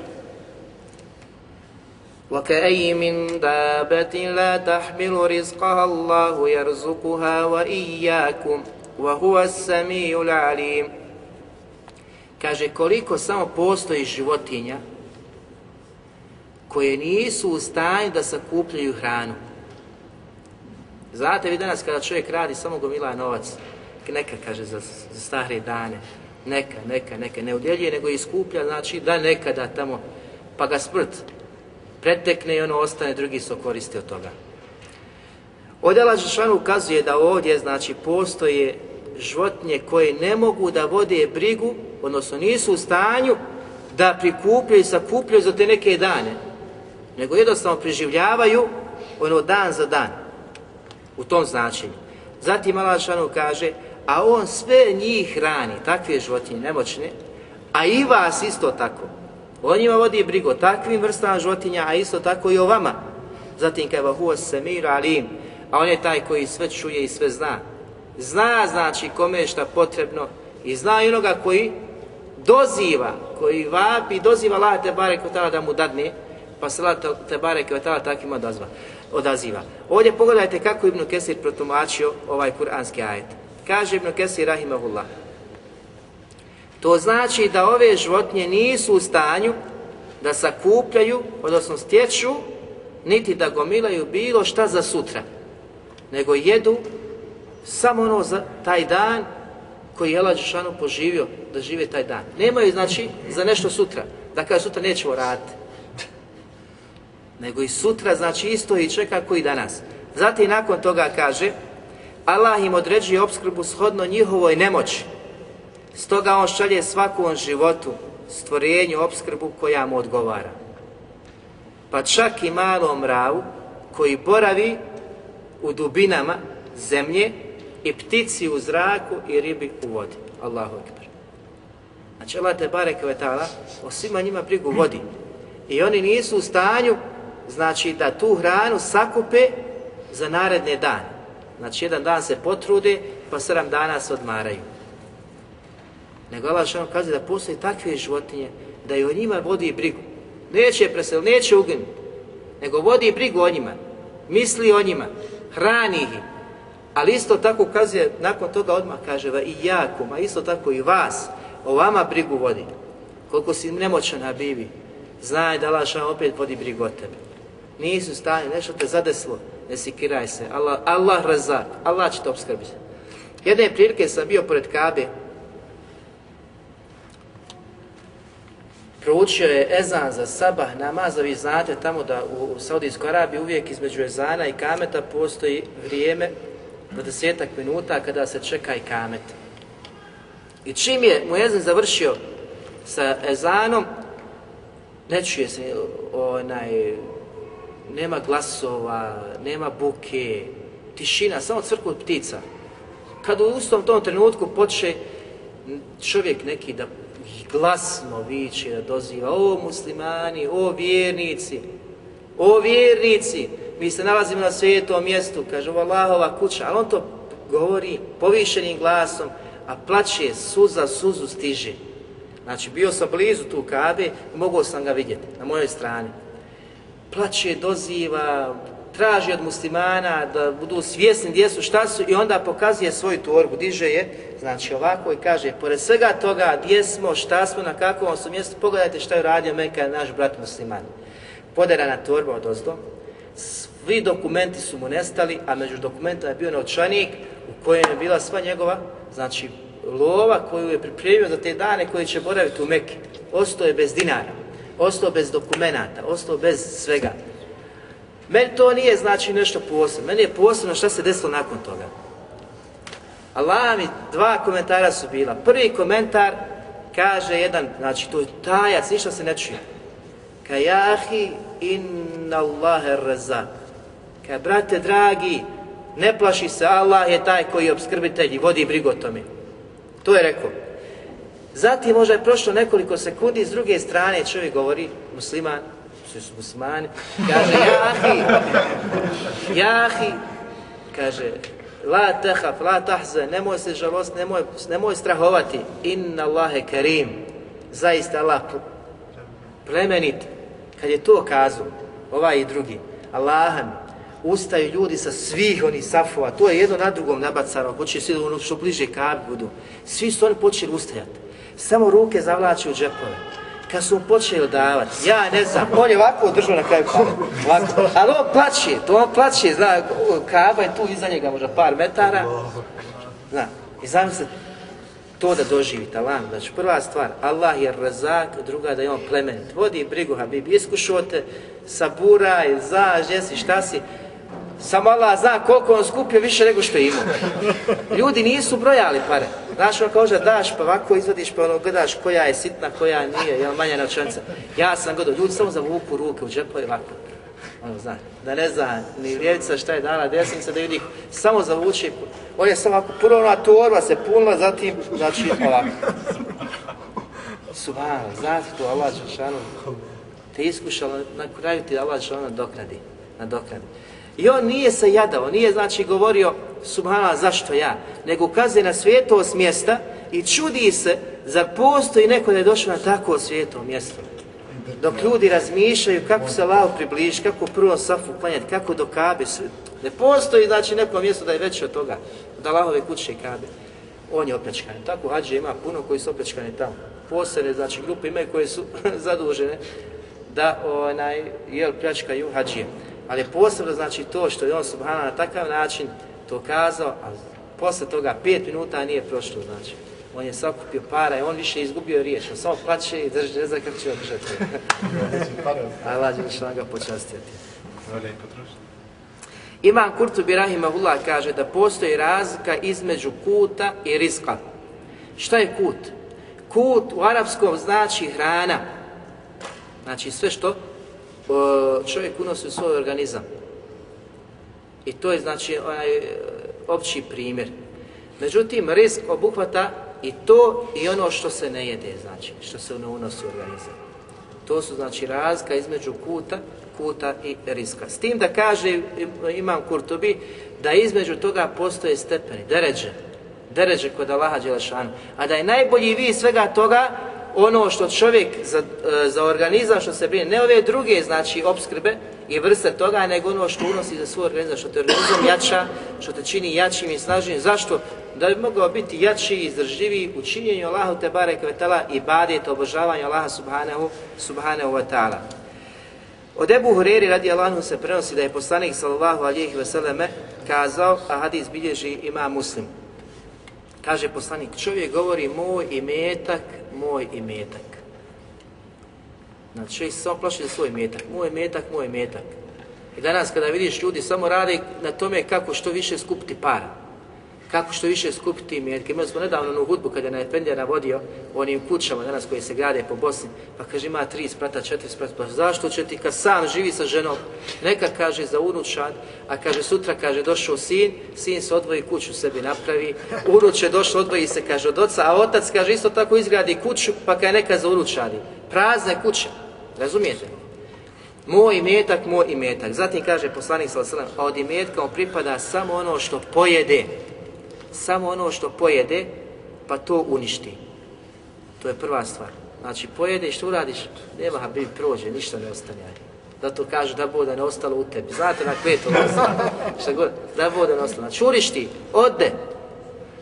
وكأي من دابة لا تحمل رزقها الله يرزقها وإياكم وهو السميع العليم kaže koliko samo postoji životinja koje nisu u stanju da sakupljaju hranu. Znate vi danas kada čovjek radi samo gomila novac, neka kaže za, za stare dane, neka, neka, neka, ne udjeljuje nego iskuplja, znači da nekada tamo, pa ga smrt pretekne i ono ostane, drugi se koristi od toga. Ovdje Allah Žešanu ukazuje da ovdje, znači, postoje životinje koje ne mogu da vode brigu, odnosno nisu u stanju da prikupljaju i sakupljaju za te neke dane, nego jednostavno preživljavaju ono dan za dan, u tom značenju. Zatim Allah Žešanu kaže, a on sve njih hrani, takve životinje, nemoćne, a i vas isto tako. On njima vodi brigo takvim vrstama životinja, a isto tako i o vama. Zatim kaj vahuva semir alim, a on je taj koji sve čuje i sve zna. Zna znači kome je šta potrebno i zna i onoga koji doziva, koji vapi, doziva Allah te barek da mu dadne, pa se Allah te barek kvetala takvim odazva, odaziva. Ovdje pogledajte kako Ibn Kesir protumačio ovaj kuranski ajet. Kaže Ibn Kesir rahimahullah, To znači da ove životinje nisu u stanju da sakupljaju, odnosno stječu, niti da gomilaju bilo šta za sutra, nego jedu samo ono za taj dan koji je Allah Đešanu poživio da žive taj dan. Nemaju znači za nešto sutra, da kada sutra nećemo raditi. Nego i sutra znači isto i čeka koji danas. Zatim nakon toga kaže Allah im određuje obskrbu shodno njihovoj nemoći Stoga on šalje svakom životu stvorenju obskrbu koja mu odgovara. Pa čak i malom mravu koji boravi u dubinama zemlje i ptici u zraku i ribi u vodi. Allahu ekber. Znači Allah te barek vetala o svima njima brigu vodi. I oni nisu u stanju znači da tu hranu sakupe za naredne dane. Znači jedan dan se potrude pa sedam dana se odmaraju. Nego Allah što kaže da postoje takve životinje da i o njima vodi brigu. Neće presel, neće uginuti, nego vodi brigu o njima, misli o njima, hrani ih. Ali isto tako kaže, nakon toga odmah kaže va i jakum, a isto tako i vas, o vama brigu vodi. Koliko si nemoćan bivi, znaj da Allah opet vodi brigu o tebe. Nisu stanje, nešto te zadeslo, ne sikiraj se. Allah, Allah razak, Allah će te obskrbiti. Jedne prilike sam bio pored Kabe, proučio je ezan za sabah namaz, a vi znate tamo da u Saudijskoj Arabiji uvijek između ezana i kameta postoji vrijeme do desetak minuta kada se čeka i kamet. I čim je muezen završio sa ezanom, ne čuje se onaj, nema glasova, nema buke, tišina, samo crkut ptica. Kad u istom tom trenutku počne čovjek neki da glasno viče, da doziva, o muslimani, o vjernici, o vjernici, mi se nalazimo na svijetom mjestu, kaže ovo Allahova kuća, ali on to govori povišenim glasom, a plaće, suza, suzu stiže. Znači, bio sam blizu tu kabe i mogao sam ga vidjeti na mojoj strani. Plaće, doziva, traži od muslimana da budu svjesni gdje su, šta su i onda pokazuje svoju torbu, diže je, znači ovako i kaže, pored svega toga gdje smo, šta smo, na kakvom su mjestu, pogledajte šta je radio Meka, naš brat musliman. Poderana torba od ozdo, svi dokumenti su mu nestali, a među dokumentima je bio novčanik u kojem je bila sva njegova, znači lova koju je pripremio za te dane koje će boraviti u Mekke. Ostao je bez dinara, ostao bez dokumenata, ostao bez svega. Meni to nije znači nešto posebno. Meni je posebno šta se desilo nakon toga. Allah mi dva komentara su bila. Prvi komentar kaže jedan, znači to je tajac, ništa se ne čuje. Kajahi inna Allahe razak. Kaj, brate dragi, ne plaši se, Allah je taj koji je obskrbitelj i vodi brigu o tome. To je rekao. Zatim možda je prošlo nekoliko sekundi, s druge strane čovjek govori, musliman, svi su muslimani, kaže, jahi, jahi, kaže, la tehaf, la tahze, nemoj se žalost, nemoj, nemoj strahovati, inna Allahe karim, zaista Allah plemenit, kad je to kazao, ovaj i drugi, Allahan, ustaju ljudi sa svih onih safova, to je jedno na drugom nabacano, hoće svi ono što bliže kabi budu, svi su oni počeli ustajati, samo ruke zavlači u džepove, kad su počeli davati, ja ne znam, on je ovako držao na kraju kaba, ovako, ali on plaće, to on plaće, zna, kaba je tu iza njega možda par metara, zna, i zamislite, to da doživi talan, znači prva stvar, Allah je razak, druga da je on plemenit, vodi brigu, Habib, iskušote, te, saburaj, zaž, jesi, šta si, Samo Allah zna koliko on skupio više nego što je imao. Ljudi nisu brojali pare. Znaš, on kaže, daš pa ovako izvadiš pa ono gledaš koja je sitna, koja nije, jel manja novčanica. Ja sam gledao, ljudi samo zavuku ruke u džepo i ovako. Ono, zna, da ne zna ni ljevica šta je dala desnica, da vidi, samo zavuči. On je samo ovako, prvo ona torba se punila, zatim, znači, ovako. Subhano, znate to, Allah Žešanu, te iskušalo, na kraju ti Allah Žešanu nadokradi, nadoknadi. I on nije se jadao, nije znači govorio subhanallah zašto ja, nego ukazuje na svijetost mjesta i čudi se zar postoji neko da je došao na tako svijeto mjesto. Dok ljudi razmišljaju kako se Allah približi, kako prvo safu klanjati, kako do Kabe, sve. ne postoji znači neko mjesto da je veće od toga, od Allahove kuće i Kabe. On je opljačkan. Tako hađe ima puno koji su opljačkani tamo. Posebne znači grupe imaju koje su zadužene da onaj jel pljačkaju hađije. Ali posebno znači to što je on subhana na takav način to kazao, a posle toga pet minuta nije prošlo, znači. On je sakupio para i on više izgubio riječ, on samo plaće i drži, ne zna kako će održati. a lađe će ga počastiti. Imam Kurtubi Rahimahullah kaže da postoji razlika između kuta i riska. Šta je kut? Kut u arapskom znači hrana. Znači sve što čovjek unosi u svoj organizam. I to je znači onaj e, opći primjer. Međutim, risk obuhvata i to i ono što se ne jede, znači, što se ne unosi u organizam. To su znači razlika između kuta, kuta i riska. S tim da kaže imam Kurtobi da između toga postoje stepeni, deređe, deređe kod Allaha Đelešanu. A da je najbolji vi svega toga ono što čovjek za, e, za organizam što se brine, ne ove druge znači obskrbe i vrste toga, nego ono što unosi za svoj organizam, što te organizam jača, što te čini jačim i snažnim. Zašto? Da bi mogao biti jači i izdržljiviji u činjenju Allahu te bare kvetala i badet obožavanju Allaha subhanahu subhanahu wa taala. Od Ebu Hureri radi Allahu se prenosi da je poslanik sallallahu alejhi veseleme kazao, a hadis bilježi ima Muslim. Kaže poslanik, čovjek govori moj imetak, moj imetak. Znači čovjek se samo plaši za svoj imetak, moj imetak, moj imetak. I danas kada vidiš ljudi samo rade na tome kako što više skupiti para kako što više skupiti imetke. Imali smo nedavno onu hudbu kada je na Efendija navodio u onim kućama danas koje se grade po Bosni, pa kaže ima tri sprata, četiri sprata, pa zašto će ti kad sam živi sa ženom, neka kaže za unučad, a kaže sutra kaže došao sin, sin se odvoji kuću sebi napravi, unuče došlo odvoji se kaže od oca, a otac kaže isto tako izgradi kuću, pa kaj neka za unučadi. Prazne kuće, razumijete? Moj imetak, moj imetak. Zatim kaže poslanik sallallahu alejhi ve sellem, a od imetka on pripada samo ono što pojede samo ono što pojede, pa to uništi. To je prva stvar. Znači, pojede što uradiš, nema ha bi prođe, ništa ne ostane. Zato kažu da bude ne ostalo u tebi. Znate na kvetu ostalo. Šta god, da bude ne ostalo. Znači, urišti, ode.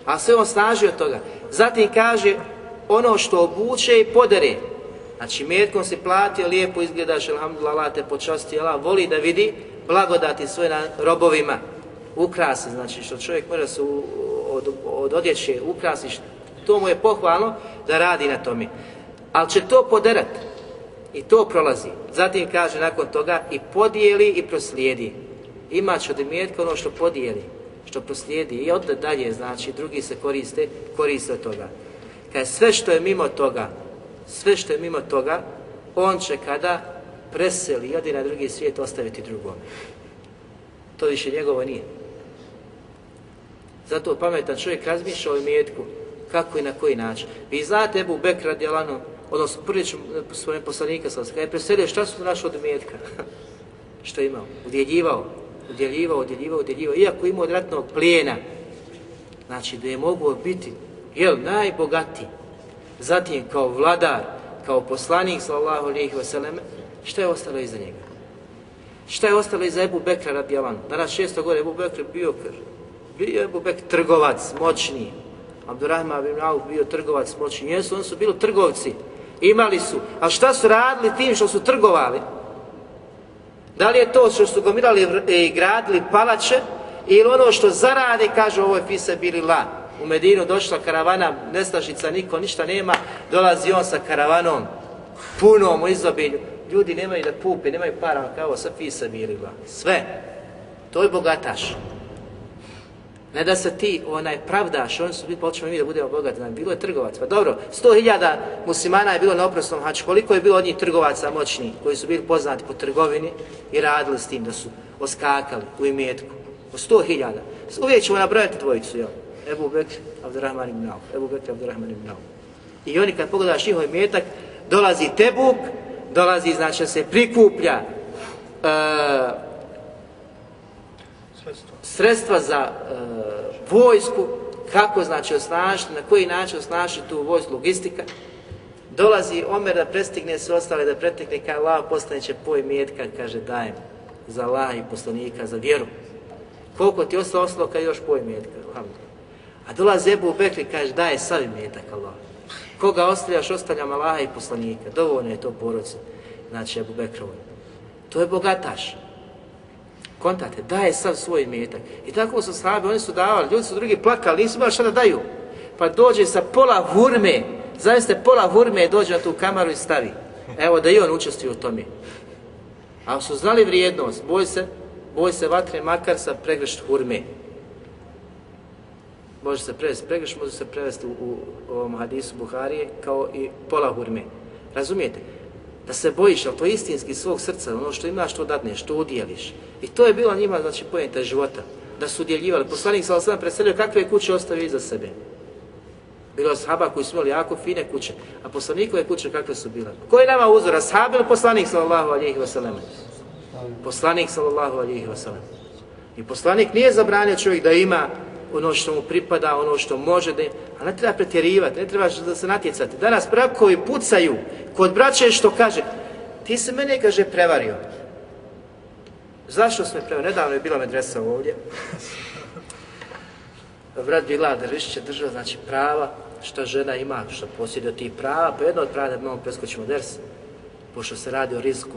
A sve on snaži od toga. Zatim kaže, ono što obuče i podere. Znači, metkom se platio, lijepo izgledaš, alhamdulillah, te počasti, Allah, voli da vidi blagodati svoje na robovima. Ukrasi, znači, što čovjek može se u, od, od odjeće ukrasiš, to mu je pohvalno da radi na tome. Ali će to poderat i to prolazi. Zatim kaže nakon toga i podijeli i proslijedi. Ima od imetka ono što podijeli, što proslijedi i od dalje, znači drugi se koriste, koriste od toga. Kad sve što je mimo toga, sve što je mimo toga, on će kada preseli i odi na drugi svijet ostaviti drugom. To više njegovo nije. Zato pametan čovjek razmišlja o imetku, kako i na koji način. Vi znate Ebu Bekr radijalanu, odnosno prvi ću svojem poslanika sam kada je preselio, šta su našli od imetka? što je imao? Udjeljivao, udjeljivao, udjeljivao, udjeljivao, iako imao od ratnog plijena. Znači da je mogao biti, jel, najbogatiji. Zatim kao vladar, kao poslanik, sallallahu alihi wasallam, šta je ostalo iza njega? Šta je ostalo iza Ebu Bekra radijalanu? Danas šesto gore Ebu Bekr bio bio je Bubek trgovac, moćni. Abdurrahman bin Auf bio trgovac, moćni. Jesu, oni su bili trgovci. Imali su. A šta su radili tim što su trgovali? Da li je to što su gomirali i e, gradili palače ili ono što zarade, kaže ovo je fise bili la. U Medinu došla karavana, nestašica, niko, ništa nema, dolazi on sa karavanom, punom u izobilju. Ljudi nemaju da pupe, nemaju para, kao sa fise bili la. Sve. To je bogataš. Ne da se ti onaj pravdaš, oni su bili počeli mi da budemo bogati, bilo je trgovac. Pa dobro, sto hiljada muslimana je bilo na oprosnom haču, koliko je bilo od njih trgovaca moćni, koji su bili poznati po trgovini i radili s tim da su oskakali u imetku. O sto hiljada. Uvijek ćemo nabrojati dvojicu, jel? Ebu Bekr, Abdurrahman ibn Auf. Ebu Bekr, Abdurrahman ibn Auf. I oni kad pogledaš njihov imetak, dolazi Tebuk, dolazi, znači, se prikuplja uh, sredstva za e, vojsku, kako znači osnažiti, na koji način osnažiti tu vojsku, logistika, dolazi Omer da prestigne sve ostale, da pretekne kao Allah postane će poj mjetka, kaže dajem za Allah i poslanika, za vjeru. Koliko ti ostalo ostalo kad još poj mjetka, A dolazi Ebu Bekri, kaže daje savi mjetak Allah. Koga ostavljaš, ostavljam Allaha i poslanika. Dovoljno je to porodce. Znači Ebu Bekrovo. To je bogataš kontate, daje sav svoj metak. I tako su sahabi, oni su davali, ljudi su drugi plakali, nisu imali šta da daju. Pa dođe sa pola hurme, zavisite pola hurme dođe na tu kamaru i stavi. Evo da i on učestvuje u tome. A su znali vrijednost, boj se, boj se vatre makar sa pregršt hurme. Može se prevesti pregršt, može se prevesti u, u, u ovom hadisu Buharije kao i pola hurme. Razumijete? Da se bojiš, ali to je istinski svog srca, ono što imaš, to dadneš, što udjeliš. I to je bilo njima, znači, pojenta života, da su udjeljivali. Poslanik sa osam predstavljaju kakve kuće ostavio iza sebe. Bilo je sahaba koji su imali jako fine kuće, a poslanikove kuće kakve su bile? Koji nama uzor? Ashab ili poslanik sallallahu alihi wasallam? Poslanik sallallahu alihi wasallam. I poslanik nije zabranio čovjek da ima ono što mu pripada, ono što može da a ne treba pretjerivati, ne treba da se natjecati. Danas brakovi pucaju kod braće što kaže, ti se mene, kaže, prevario. Zašto smo prevario? Nedavno je bila medresa ovdje. Brat Bila Držić držao, znači, prava, što žena ima, što posjeduje ti prava, pa jedno od prava da imamo preskočimo ders, pošto se radi o risku,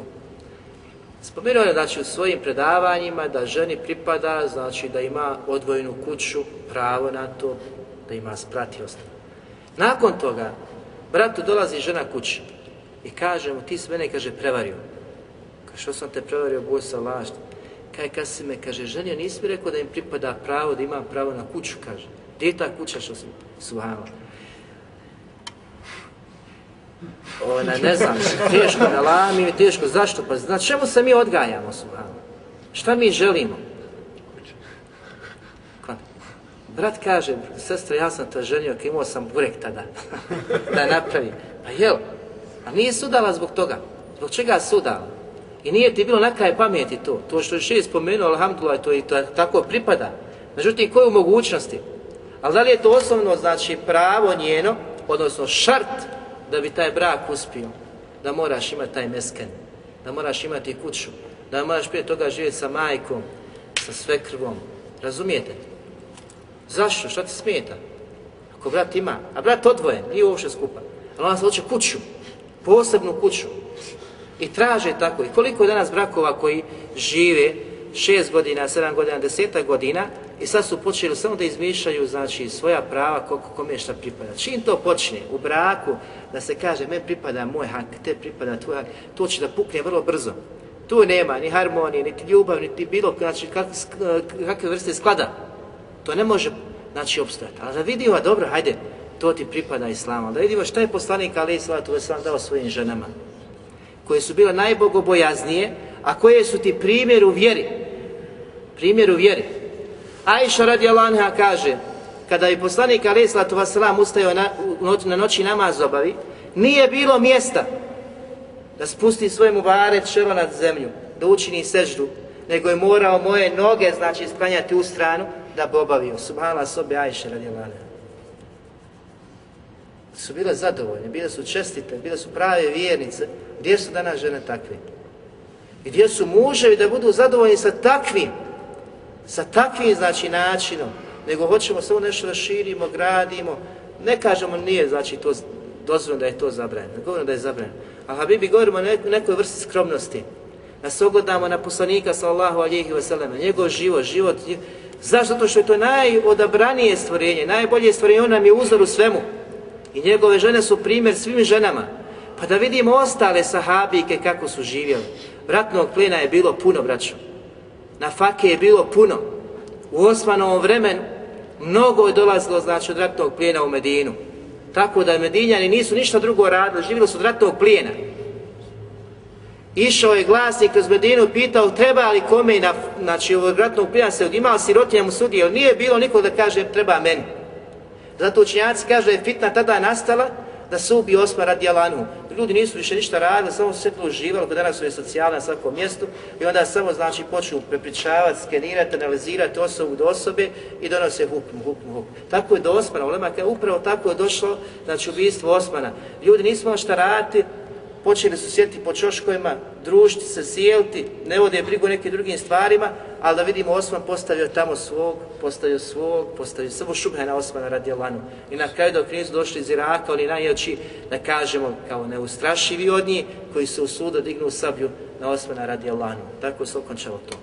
Spomenuo je znači, u svojim predavanjima da ženi pripada, znači da ima odvojenu kuću, pravo na to, da ima sprat i ostalo. Nakon toga, bratu dolazi žena kući i kaže mu, ti si mene, kaže, prevario. Kaže, što sam te prevario, boj sa lažnje. Kaj, kad si me, kaže, ženio, nisi mi rekao da im pripada pravo, da imam pravo na kuću, kaže. Gdje je ta kuća što si, suhala? Ona, ne znam, teško na lami, teško, zašto? Pa znači, čemu se mi odgajamo, subhano? Šta mi želimo? Brat kaže, sestra, ja sam to želio, imao sam burek tada, da napravi. Pa jel, a nije sudala zbog toga. Zbog čega sudala? I nije ti bilo na kraj pameti to. To što je še spomenuo, alhamdulillah, to i to tako pripada. Međutim, koje u mogućnosti? Ali da li je to osnovno, znači, pravo njeno, odnosno šart da bi taj brak uspio? Da moraš imati taj mesken, da moraš imati kuću, da moraš prije toga živjeti sa majkom, sa svekrvom. Razumijete? Zašto? Šta ti smeta? Ako brat ima, a brat odvojen, nije uopšte skupa, ali ona se hoće kuću, posebnu kuću. I traže tako. I koliko je danas brakova koji žive šest godina, sedam godina, deseta godina i sad su počeli samo da izmišljaju znači, svoja prava koliko kome šta pripada. Čim to počne u braku da se kaže me pripada moj hak, te pripada tvoj hak, to će da pukne vrlo brzo. Tu nema ni harmonije, niti ljubav, niti bilo znači, kak, kakve vrste sklada. To ne može znači, obstojati. Ali da vidimo, dobro, hajde, to ti pripada islama. Da vidimo šta je poslanik Ali Islatu Veslam dao svojim ženama koje su bile najbogobojaznije, a koje su ti primjer u vjeri. Primjer u vjeri. Aisha radijallahu anha kaže, kada je poslanik alaih sallatu wasalam ustajao na, na noći namaz obavi, nije bilo mjesta da spusti svoj mubaret čelo nad zemlju, da učini seždu, nego je morao moje noge, znači, sklanjati u stranu da bi obavio. Subhala sobe Aisha radijallahu anha su bile zadovoljne, bile su čestite, bile su prave vjernice. Gdje su danas žene takve? Gdje su muževi da budu zadovoljni sa takvim, sa takvim znači načinom, nego hoćemo samo nešto da širimo, gradimo, ne kažemo nije znači to dozvoljeno da je to zabranjeno, govorimo da je zabranjeno. A Habibi govorimo o nekoj vrsti skromnosti, da se ogledamo na poslanika sallallahu alihi wasallam, njegov život, život, zašto? Zato što je to najodabranije stvorenje, najbolje stvorenje, on nam je uzor u svemu. I njegove žene su primjer svim ženama. Pa da vidimo ostale sahabike kako su živjeli. Vratnog plina je bilo puno, braćo. Na fake je bilo puno. U Osmanovom vremenu mnogo je dolazilo znači, od ratnog plijena u Medinu. Tako da Medinjani nisu ništa drugo radili, živjeli su od ratnog plijena. Išao je glasnik kroz Medinu, pitao treba li kome na, znači, od ratnog plijena se imao sirotinja mu sudije, nije bilo nikog da kaže treba meni. Zato učenjaci kaže je fitna tada nastala da se ubi Osman radi Alanu. Ljudi nisu više ništa radili, samo su se to uživali, kod danas su je socijalne na svakom mjestu i onda samo znači počnu prepričavati, skenirati, analizirati osobu do osobe i donose hukm, hukm, hukm. Tako je do Osmana, ulema kada upravo tako je došlo, znači ubistvo Osmana. Ljudi nisu imali šta raditi, počeli su sjeti po čoškovima, družiti se, sjeliti, ne vode brigu nekim drugim stvarima, ali da vidimo Osman postavio tamo svog, postavio svog, postavio samo Šubhena Osmana radi Alanu. I na kraju dok nisu došli iz Iraka, oni najjači, da kažemo, kao neustrašivi od njih, koji su u sudu dignu sablju na Osmana radi Alanu. Tako se okončalo to.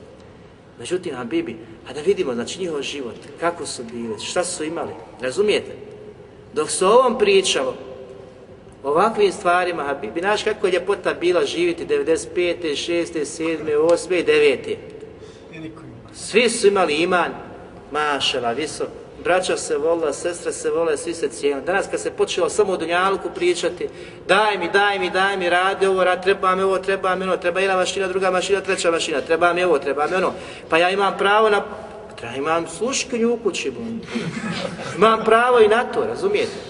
Međutim, Habibi, a da vidimo, znači, njihov život, kako su bili, šta su imali, razumijete? Dok se ovom pričalo, ovakvim stvarima, Habibi, znaš kako je ljepota bila živjeti 95. 6. 7. 8. 9. Svi su imali iman, mašala, visok. Braća se vola, sestre se vole, svi se cijeli. Danas kad se počelo samo o Dunjalku pričati, daj mi, daj mi, daj mi, radi ovo, rad, treba mi ovo, treba mi ono, treba jedna mašina, druga mašina, treća mašina, treba mi ovo, treba mi ono. Pa ja imam pravo na... Treba imam sluškinju u kući, bom. Imam pravo i na to, razumijete?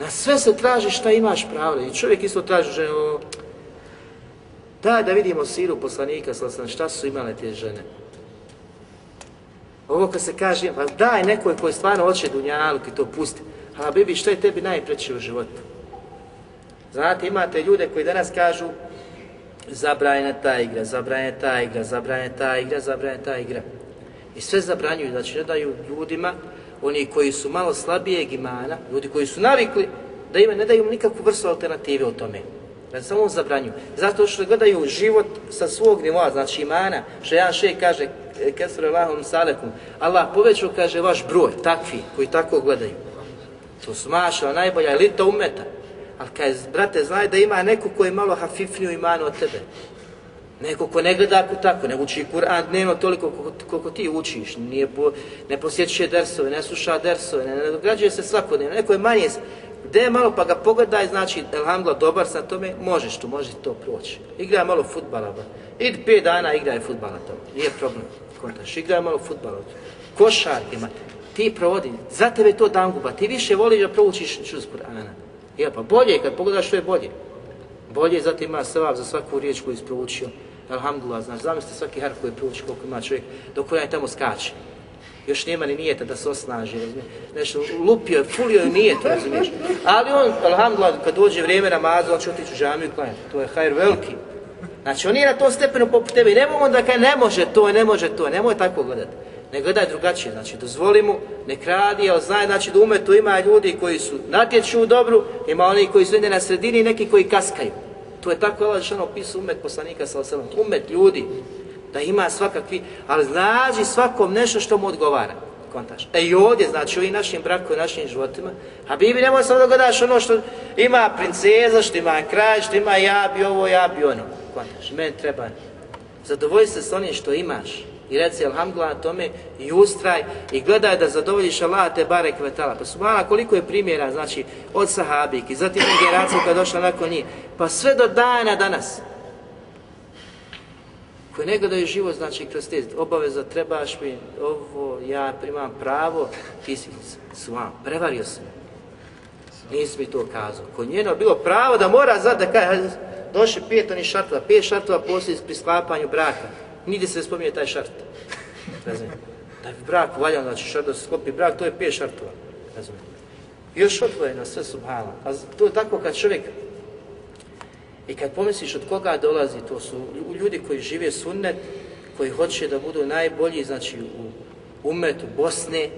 Na sve se traži šta imaš pravo. I čovjek isto traži ženu, daj da vidimo siru poslanika, šta su imale te žene. Ovo kad se kaže, pa daj nekoj koji stvarno hoće dunjaluk i to pusti. A bibi, što je tebi najpreće u životu? Znate, imate ljude koji danas kažu zabranjena ta igra, zabranjena ta igra, zabranjena ta igra, zabranjena ta igra. I sve zabranjuju, znači ne daju ljudima, oni koji su malo slabijeg imana, ljudi koji su navikli, da ima, ne daju nikakvu vrstu alternative u tome. Da samo zabranju. Zato što gledaju život sa svog nivoa, znači imana, što jedan šej kaže, kesur Allahom salekum. Allah povećao, kaže, vaš broj, takvi, koji tako gledaju. To su mašala, najbolja elita umeta. Ali kaj, brate, znaj da ima neko koji je malo hafifniju imanu od tebe. Neko ko ne gleda ako tako, ne uči Kur'an dnevno toliko koliko, koliko ti učiš, nije po, ne posjećuje dersove, ne sluša dersove, ne, ne dograđuje se svakodnevno, neko je manje, gde je malo pa ga pogledaj, znači, elhamdla, dobar sa tome, možeš tu, možeš to proći. Igraj malo futbala, ba. Id pet dana igraj futbala to, nije problem, kontaš, igraj malo futbala. Košarke, ma, ti provodi, za tebe to danguba, ti više voliš da proučiš čuz Kur'ana. Ja, pa bolje kad pogledaš što je bolje. Bolje je zato ima sevap za svaku riječ koju je isproučio. Alhamdulillah, znaš, zamislite svaki harf koji je koliko ima čovjek, dok je tamo skače. Još nema ni nijeta da se osnaži, razumiješ? Nešto lupio je, fulio je nijet, razumiješ? Ali on, alhamdulillah, kad dođe vrijeme namaza, on će otići u džamiju klanjati. To je hajr veliki. Znači, on je na tom stepenu poput tebe. Nemoj onda kaj ne može to, ne može to, nemoj tako gledati. Ne gledaj drugačije, znači dozvoli mu, nek radi, ali znaj znači da umetu ima ljudi koji su natječu u dobru, ima oni koji su na sredini i neki koji kaskaju. To je tako Allah što opisao umet poslanika sa oselom. Umet ljudi, da ima svakakvi, ali znači svakom nešto što mu odgovara. Kontaš. E i ovdje, znači u ovim našim braku i našim životima, a Bibi nemoj samo da gledaš ono što ima princeza, što ima kraj, što ima ja bi ovo, ja bi ono. Kontaš, meni treba zadovolj se s onim što imaš i reci alhamdulillah tome i ustraj i gledaj da zadovoljiš Allah te bare kvetala. Pa su mala koliko je primjera, znači od sahabiki, zatim generacija koja je došla nakon njih, pa sve do dana danas. Koji ne gledaju život, znači kroz te obaveza, trebaš mi ovo, ja primam pravo, ti si svam, prevario sam. Nisi mi to kazao. Kod njeno bilo pravo da mora znati da kaže, došli pet onih šartova, pet šartova poslije pri sklapanju braka nigdje se ne spominje taj šart. Razumijem. Da bi brak valjan, znači šart da se sklopi brak, to je pet šartova. Razumijem. Još odvojeno sve subhala. A to je tako kad čovjek i kad pomisliš od koga dolazi, to su ljudi koji žive sunnet, koji hoće da budu najbolji, znači u umetu Bosne,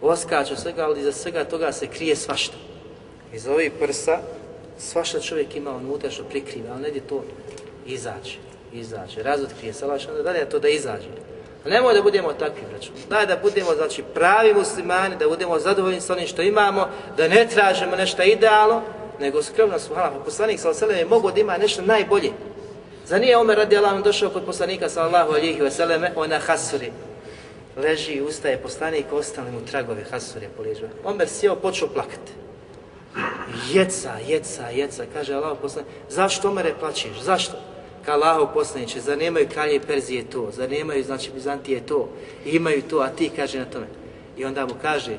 oskaču svega, ali za svega toga se krije svašta. Iz ovih prsa svašta čovjek ima unutra što prikriva, ali ne to izaći izađe, razotkrije se Allah, onda dalje to da izađe. A nemoj da budemo takvi, braćo. Daj da budemo, znači, pravi muslimani, da budemo zadovoljni sa onim što imamo, da ne tražimo nešto idealno, nego skromno su, hala, pa poslanik sa oselem je mogo da ima nešto najbolje. Za nije Omer radi Allah došao kod poslanika sallallahu alejhi ve selleme, ona hasuri. Leži ustaje poslanik, ostali mu tragove hasure po liježba. Omer sjeo, počeo plakati. Jeca, jeca, jeca, kaže Allah poslanik, zašto Omere plaćeš, zašto? Ka Allahov poslaniče, zar nemaju kralje Perzije to, zar nemaju, znači, Bizantije to, imaju to, a ti kaže na tome. I onda mu kaže,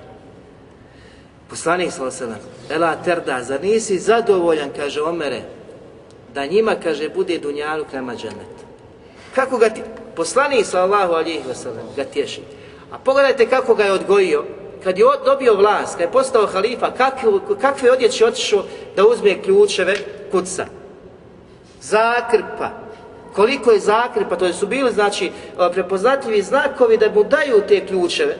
poslanik s.a.v. Ela terda, zar nisi zadovoljan, kaže Omere, da njima, kaže, bude dunjalu krema džennet. Kako ga ti, poslanik sallallahu alihi wasallam ga tješi. A pogledajte kako ga je odgojio, kad je dobio vlast, kad je postao halifa, kakve, kakve odjeće otišao da uzme ključeve kuca zakrpa. Koliko je zakrpa, to su bili znači e, prepoznatljivi znakovi da mu daju te ključeve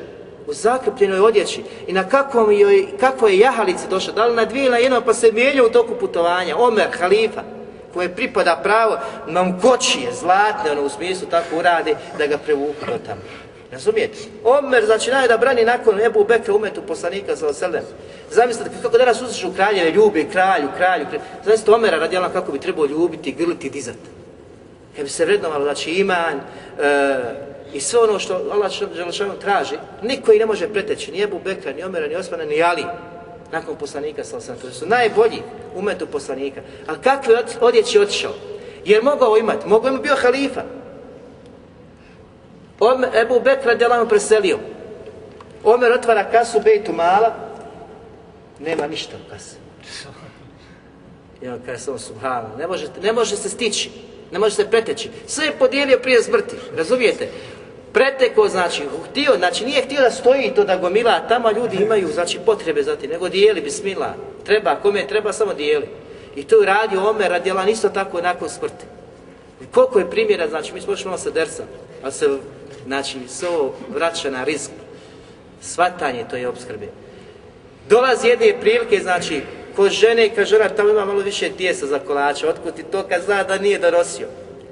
u zakrpljenoj odjeći i na kakvom joj, kakvo je jahalice došla, da li na dvije ili na jedno, pa se mijelja u toku putovanja, Omer, halifa, koje pripada pravo, nam kočije, zlatne, ono u smislu tako urade, da ga prevuku do tamo. Razumijete? Omer začinaju da brani nakon Ebu Bekra umetu poslanika za Oselem. Zamislite kako danas uzvišu kraljeve, ljubi kralju, kralju, kralju. Zamislite Omera radi kako bi trebao ljubiti, grliti, dizati. Kad bi se vrednovalo, znači iman e, i sve ono što Allah Želešanu traži, niko i ne može preteći, ni Ebu Bekra, ni Omera, ni Osmana, ni Ali nakon poslanika sa Oselem. To su najbolji umetu poslanika. Ali kakve odjeći otišao? Jer mogao imati, mogao imati bio halifa, Ebu Bekra djelano preselio. Omer otvara kasu Bejtu Mala, nema ništa u kasi. I on kaže samo subhano, ne može, ne može se stići, ne može se preteći. Sve je podijelio prije smrti, razumijete? Preteko znači, htio, znači nije htio da stoji to da gomila, tamo ljudi imaju znači potrebe za ti, nego dijeli bismila. Treba, kome treba, samo dijeli. I to je radio Omer, radijela isto tako nakon smrti. Koliko je primjera, znači mi smo malo sa dersa, a se Znači, sve ovo vraća na rizik. Svatanje to je obskrbe. Dolazi jedne prilike, znači, ko žene, ka žena tamo ima malo više tijesa za kolača, otkud ti to kad zna da nije dorosio.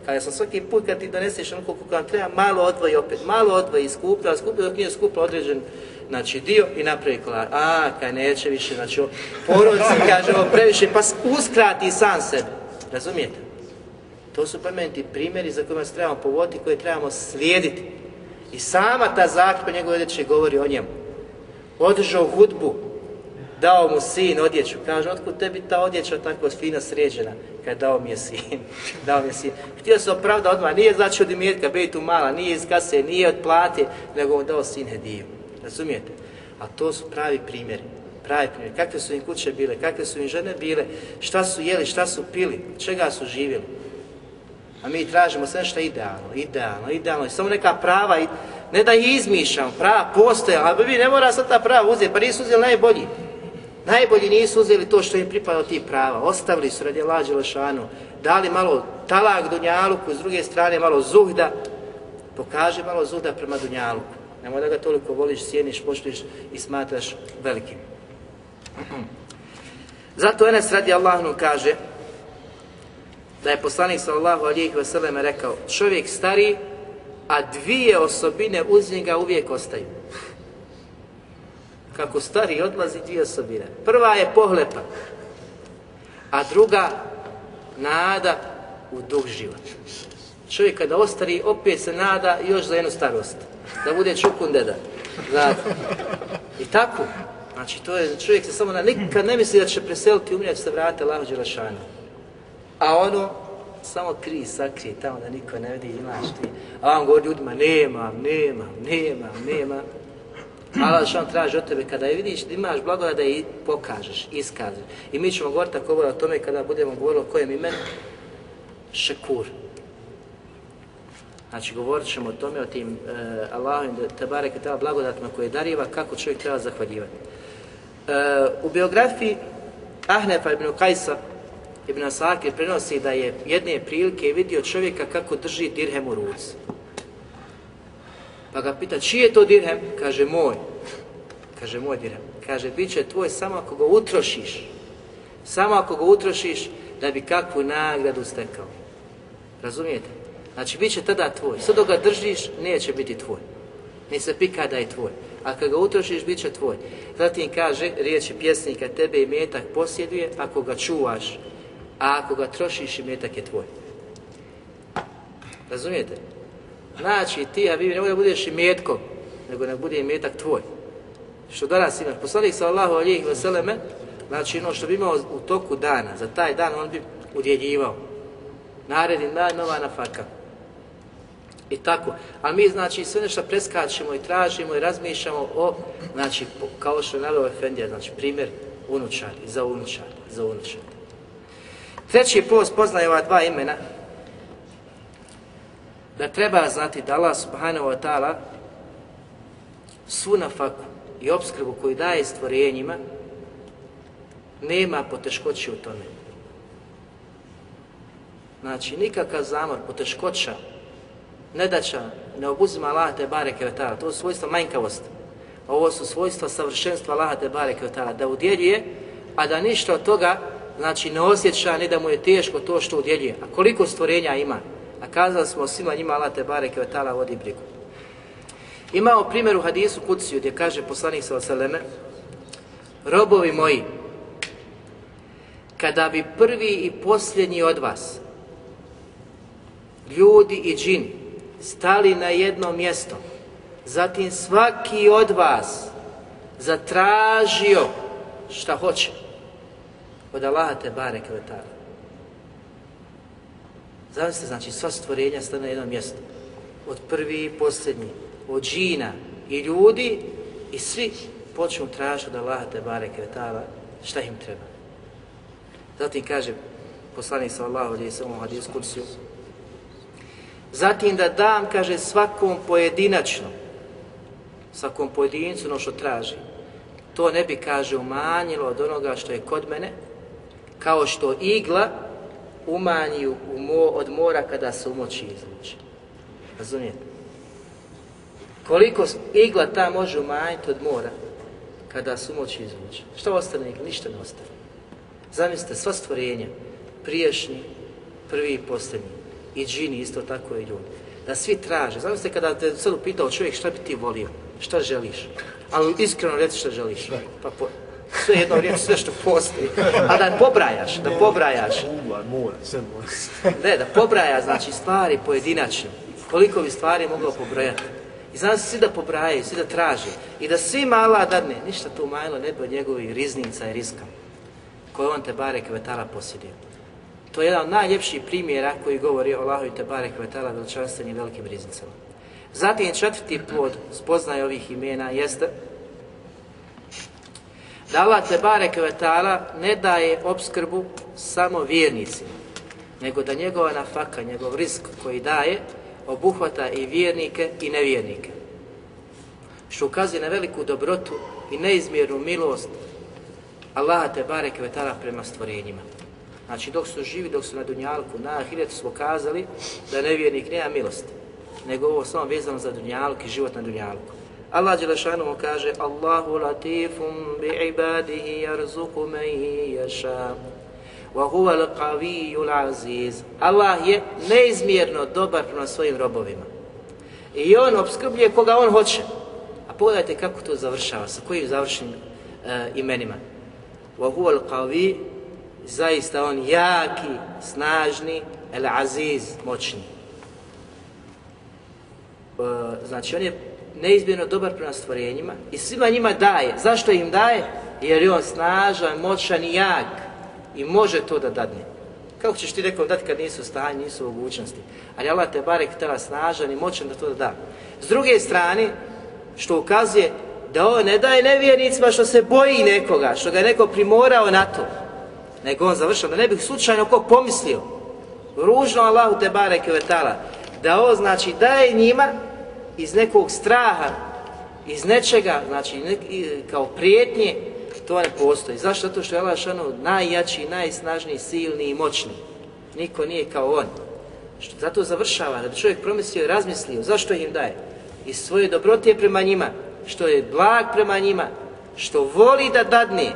Kada sam svaki put kad ti doneseš ono koliko vam treba, malo odvoji opet, malo odvoji i skuplja, skuplja dok nije skupla određen znači, dio i napravi kolač. A, kaj neće više, znači, porodci, kaže, ovo previše, pa uskrati sam sebe. Razumijete? To su plemeniti primjeri za kojima se trebamo povoditi, koje trebamo slijediti. I sama ta zakljpa njegove odjeće govori o njemu. Održao hudbu, dao mu sin odjeću. Kaže, otkud tebi ta odjeća tako fina sređena? Kad dao mi je sin, dao mi je sin. Htio se opravda odmah, nije znači od imetka, bej tu mala, nije iz kase, nije od plate, nego mu dao sin hediju. Razumijete? A to su pravi primjeri. Pravi primjeri. Kakve su im kuće bile, kakve su im žene bile, šta su jeli, šta su pili, čega su živjeli. A mi tražimo sve što je idealno, idealno, idealno. I samo neka prava, ne da ih izmišljamo, prava postoje, ali vi ne mora sad ta prava uzeti, pa nisu uzeli najbolji. Najbolji nisu uzeli to što im pripada tih prava, ostavili su radi lađe lešanu, dali malo talak Dunjaluku, s druge strane malo zuhda, pokaže malo zuhda prema Dunjaluku. Nemoj da ga toliko voliš, sjeniš, poštuješ i smatraš velikim. Zato Enes radi Allahnu kaže da je poslanik sallallahu alijih vseleme rekao čovjek stari, a dvije osobine uz njega uvijek ostaju. Kako stari odlazi dvije osobine. Prva je pohlepa, a druga nada u duh život. Čovjek kada ostari, opet se nada još za jednu starost da bude čukun deda. Znate. I tako. Znači, to je, čovjek se samo na nikad ne misli da će preseliti, umrijeti, se vrate Allahu Đerašanu. A ono, samo kri, sakri, tamo da niko ne vidi, imaš ti. A on govori ljudima, nemam, nemam, nemam, nemam. Allah što traži od tebe, kada je vidiš da imaš blagodat da i pokažeš, iskažeš. I mi ćemo govoriti tako o tome kada budemo govorili o kojem imenu, šekur. Znači, govorit ćemo o tome, o tim e, Allahovim tebare ketala blagodatima koje dariva, kako čovjek treba zahvaljivati. E, u biografiji Ahnefa ibn Kajsa ibn Asakir prenosi da je jedne prilike vidio čovjeka kako drži dirhem u ruci. Pa ga pita, čiji je to dirhem? Kaže, moj. Kaže, moj dirhem. Kaže, bit će tvoj samo ako ga utrošiš. Samo ako ga utrošiš da bi kakvu nagradu stekao. Razumijete? Znači, bit će tada tvoj. Sve dok ga držiš, neće biti tvoj. Ni se pika da je tvoj. A kad ga utrošiš, bit će tvoj. Zatim kaže, riječi pjesnika, tebe i metak posjeduje ako ga čuvaš, a ako ga trošiš, i metak je tvoj. Razumijete? Znači, ti, a vi ne da budeš i metkom, nego ne bude i metak tvoj. Što danas imaš. Poslanik sallahu alijih vseleme, znači ono što bi imao u toku dana, za taj dan on bi udjeljivao. Naredni dan, nova nafaka. I tako. A mi, znači, sve nešto preskačemo i tražimo i razmišljamo o, znači, kao što je naveo Efendija, znači, primjer unučari, za unučari, za unučari. Treći post poznaje ova dva imena, da treba znati da Allah subhanahu wa ta'ala svu nafaku i obskrbu koju daje stvorenjima, nema poteškoće u tome. Znači, nikakav zamor, poteškoća nedaća ne obuzima Allah te bare kevetala. To su svojstva manjkavosti. Ovo su svojstva savršenstva Allah te bare kevetala. Da udjeljuje, a da ništa od toga znači ne osjeća ni da mu je teško to što udjeljuje. A koliko stvorenja ima? A kazali smo svima njima Allah te bareke ve ta'ala vodi brigu. Imao primjer u hadisu Kuciju gdje kaže poslanik sa Oseleme Robovi moji, kada bi prvi i posljednji od vas, ljudi i džini, stali na jedno mjesto, zatim svaki od vas zatražio šta hoće od Allaha te bare kvetara. Zavisite, znači sva stvorenja stane na jedno mjesto, od prvi i posljednji, od džina i ljudi i svi počnu tražiti od Allaha te bare kvetara šta im treba. Zatim kaže poslanik sallallahu alejhi ve sellem hadis kursiju Zatim da dam, kaže, svakom pojedinačno, svakom pojedincu ono što traži. To ne bi, kaže, umanjilo od onoga što je kod mene, kao što igla umanji u mo, od mora kada se umoći izvuče. Razumijete? Koliko igla ta može umanjiti od mora kada se umoći izvuče? Što ostane igla? Ništa ne ostane. Zamislite, sva stvorenja, priješnji, prvi i posljednji, i džini isto tako i ljudi. Da svi traže. Se kada te sad upitao čovjek šta bi ti volio, šta želiš, ali iskreno reci šta želiš. Pa po, sve jedno riječ, sve što postoji. A da pobrajaš, da pobrajaš. Ne, da pobraja znači stvari pojedinačno. Koliko bi stvari mogao pobrojati. I znam se svi da pobrajaju, svi da traže. I da svi mala dadne, ništa tu majlo ne bi od njegovih riznica i riska koje on te bare kvetala posjedio. To je jedan od najljepših primjera koji govori o Allahu i te bare kvetala veličanstvenim velikim riznicama. Zatim četvrti plod spoznaje ovih imena jeste da Allah te bareke ne daje obskrbu samo vjernicima, nego da njegova nafaka, njegov risk koji daje, obuhvata i vjernike i nevjernike. Što ukazuje na veliku dobrotu i neizmjernu milost Allaha te bareke vetala prema stvorenjima. Znači dok su živi, dok su na Dunjalku, na Ahiretu smo kazali da nevjernik nema milosti, nego ovo samo vezano za Dunjalku i život na Dunjalku. Allah Đelešanu mu kaže Allahu latifum bi ibadihi jarzuku men jaša wa huwa al aziz Allah je neizmjerno dobar prema svojim robovima. I on obskrbljuje koga on hoće. A pogledajte kako to završava, sa kojim završnim uh, imenima. Wa huwa al zaista on jaki, snažni, el aziz, moćni. Uh, znači on je neizmjerno dobar prema stvorenjima i svima njima daje. Zašto im daje? Jer je on snažan, moćan i jak i može to da dadne. Kako ćeš ti nekom dati kad nisu stanji, nisu mogućnosti? Ali Allah te barek tela snažan i moćan da to da da. S druge strane, što ukazuje da on ne daje nevjernicima što se boji nekoga, što ga je neko primorao na to, nego on završao, da ne bih slučajno ko pomislio, ružno Allahu te barek vetala, da on znači daje njima iz nekog straha, iz nečega, znači nek, kao prijetnje, to ne postoji. Zašto? Zato što je Allah šanu najjači, najsnažniji, silni i moćni. Niko nije kao on. Što, zato završava, da bi čovjek promislio i razmislio, zašto im daje? Iz svoje dobrote prema njima, što je blag prema njima, što voli da dadne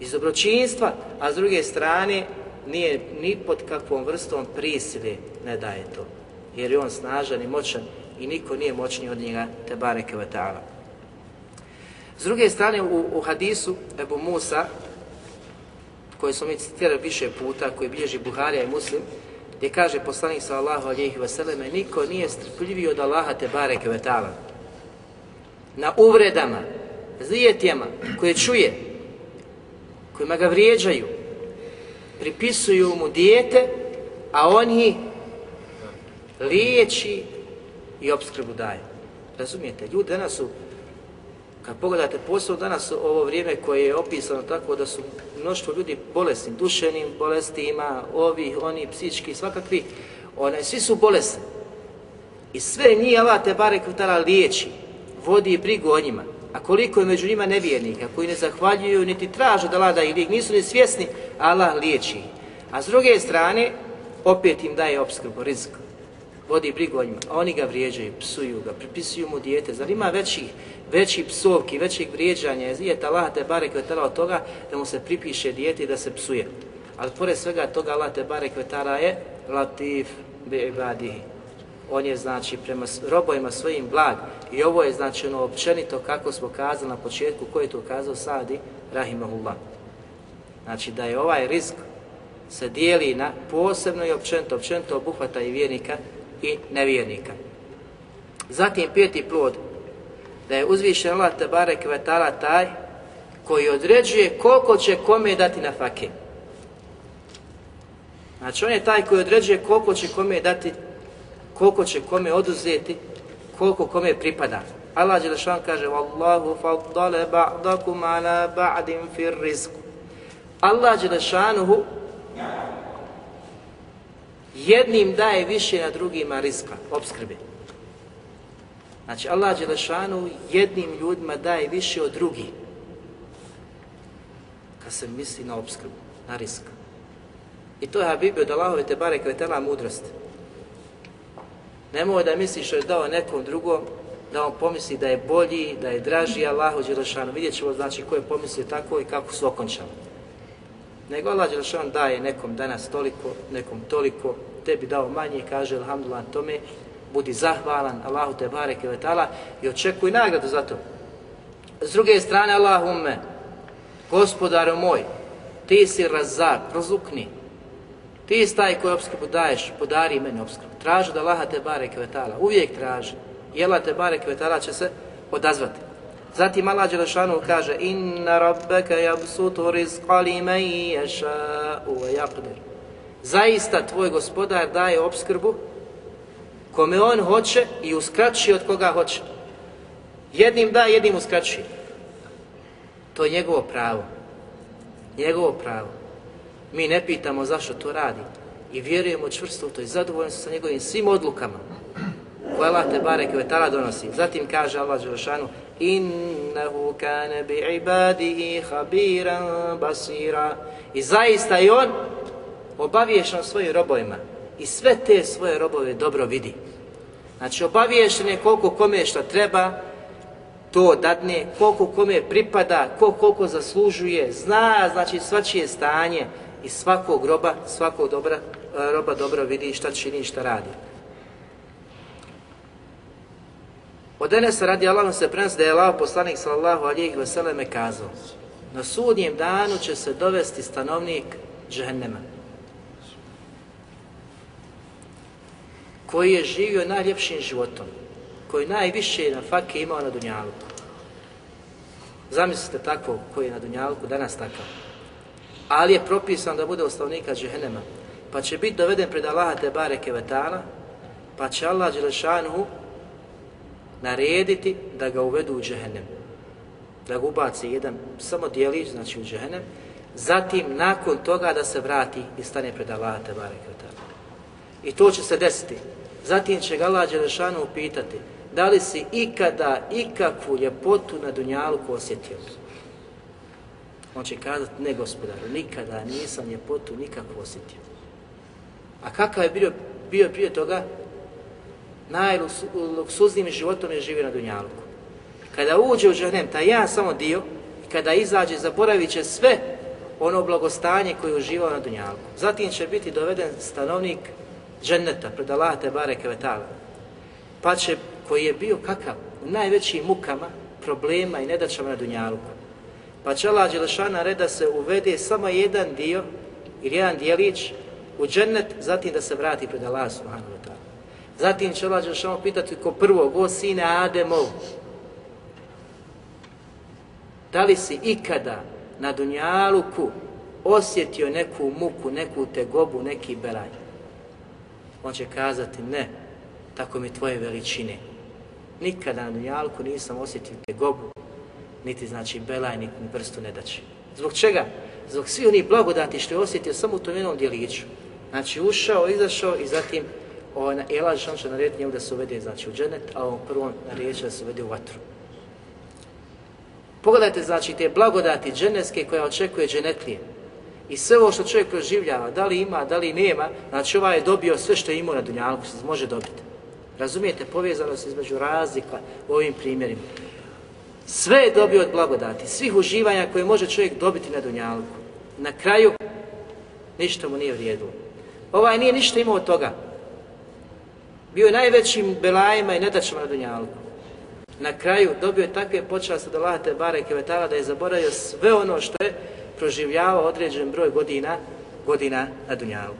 iz dobročinstva, a s druge strane nije ni pod kakvom vrstom prisile ne daje to jer je on snažan i moćan i niko nije moćniji od njega, te bareke ve ta'ala. S druge strane, u, u hadisu Ebu Musa, koji smo mi citirali više puta, koji bilježi Buharija i Muslim, gdje kaže poslanik sallallahu alejhi ve selleme niko nije strpljiviji od Allaha te bareke ve ta'ala. Na uvredama, zlijetjama koje čuje, kojima ga vrijeđaju, pripisuju mu dijete, a on ih liječi i obskrbu daje. Razumijete, ljudi danas su, kad pogledate posao danas ovo vrijeme koje je opisano tako da su mnoštvo ljudi bolesni, dušenim bolestima, ovi, oni, psički, svakakvi, one, svi su bolesni. I sve njih Allah te barek utala liječi, vodi i brigu o njima. A koliko je među njima nevjernika koji ne zahvaljuju niti tražu da lada ili nisu ni svjesni, Allah liječi. A s druge strane, opet im daje obskrbu, rizika vodi brigu o njima, a oni ga vrijeđaju, psuju ga, pripisuju mu dijete. Zar ima većih, veći psovki, većih vrijeđanja? Je Allah te bare kvetala od toga da mu se pripiše dijete i da se psuje. Ali pored svega toga Allah te bare kvetala je latif bi ibadihi. On je znači prema robojima svojim blag i ovo je znači ono općenito kako smo kazali na početku, koji je to kazao Sadi, rahimahullah. Znači da je ovaj rizik se dijeli na posebno i općenito, općento obuhvata i vjernika i nevjernika. Zatim peti plod, da je uzvišen Allah Tebare Kvetala taj koji određuje koliko će kome dati na fake. Znači on je taj koji određuje koliko će kome dati, koliko će kome oduzeti, koliko kome pripada. Allah Đelešan kaže Wallahu faddale ba'dakum ala ba'din fir rizku. Allah Đelešanuhu jednim daje više na drugima rizka, obskrbe. Znači Allah Đelešanu jednim ljudima daje više od drugih. Kad se misli na obskrbu, na risk. I to je Habibi od Allahove te bare kvetela mudrost. Nemoj da misliš što je dao nekom drugom, da on pomisli da je bolji, da je draži Allahu Đelešanu. Vidjet ćemo znači ko je pomislio tako i kako su okončali. Nego Allah Đelšan daje nekom danas toliko, nekom toliko, tebi dao manje kaže alhamdulillah tome, budi zahvalan Allahu te barek i letala i očekuj nagradu za to. S druge strane Allahumme, gospodaru moj, ti si razak, prozukni. Ti si taj koji obskrbu daješ, podari meni obskrbu. Traži da Allaha te barek i letala, uvijek traži. I Allah te barek i letala će se odazvati. Zatim Allah Đelešanu kaže Inna rabbeke jabsutu rizqa li man yasha'u wa yaqdir. Zaista tvoj gospodar daje obskrbu kome on hoće i uskraćuje od koga hoće. Jednim da, jednim uskraćuje. To je njegovo pravo. Njegovo pravo. Mi ne pitamo zašto to radi i vjerujemo čvrsto u to i zadovoljni sa njegovim svim odlukama koje Allah te barek ve vetala donosi. Zatim kaže Allah Đelešanu innehu kane bi ibadihi habiran basira i zaista i on obaviješan svojim robovima i sve te svoje robove dobro vidi. Znači obaviješen je koliko kome šta treba, to dadne, koliko kome pripada, ko koliko zaslužuje, zna znači svačije stanje i svakog roba, svakog dobra, roba dobro vidi šta čini i šta radi. Od Enesa radi Allah se prenosi da je Allah poslanik sallallahu alijih veseleme kazao na sudnjem danu će se dovesti stanovnik džehennema koji je živio najljepšim životom, koji najviše na fake imao na Dunjaluku. Zamislite tako koji je na Dunjaluku, danas takav. Ali je propisan da bude osnovnika džehennema, pa će biti doveden pred Allaha te bareke vetana, pa će Allah Đelešanu narediti da ga uvedu u džehennem. Da ga ubaci jedan samo dijelić, znači u džehennem, zatim nakon toga da se vrati i stane pred Allaha Tebare. I to će se desiti. Zatim će ga Allah Đelešanu upitati da li si ikada ikakvu ljepotu na Dunjaluku osjetio? On će kazati, ne gospodaru, nikada nisam ljepotu nikakvu osjetio. A kakav je bio, bio prije toga? Najluksuznijim životom je živio na Dunjaluku. Kada uđe u džahnem, taj jedan samo dio, i kada izađe, zaboravit će sve ono blagostanje koje je uživao na Dunjaluku. Zatim će biti doveden stanovnik dženneta pred Allah te bareke ve. Pa će koji je bio kakav u najvećim mukama, problema i nedaćama na dunjaluku. Pa će Allah Đelešana reda se uvede samo jedan dio ili jedan dijelić u džennet, zatim da se vrati pred Allah subhanahu. Zatim će Allah Đelešana pitati ko prvo, o sine Ademov, da li si ikada na dunjaluku osjetio neku muku, neku tegobu, neki belaj? on će kazati ne, tako mi tvoje veličine. Nikada na Dunjaluku nisam osjetio tegobu, niti znači belaj, niti prstu ne daći. Zbog čega? Zbog svih onih blagodati što je osjetio samo u tom jednom dijeliću. Znači ušao, izašao i zatim ona Ela Žešan će narediti njemu da se uvede znači, u dženet, a on prvom naredit da se uvede u vatru. Pogledajte znači te blagodati dženevske koja očekuje dženetlije. I sve ovo što čovjek proživljava, da li ima, da li nema, znači ovaj je dobio sve što je imao na Dunjalku, se može dobiti. Razumijete, povezano se između razlika u ovim primjerima. Sve je dobio od blagodati, svih uživanja koje može čovjek dobiti na Dunjalku. Na kraju, ništa mu nije vrijedilo. Ovaj nije ništa imao od toga. Bio je najvećim belajima i nedačama na Dunjalku. Na kraju dobio je takve počaste da lahate bare kevetala da je zaboravio sve ono što je proživljavao određen broj godina, godina na Dunjalu.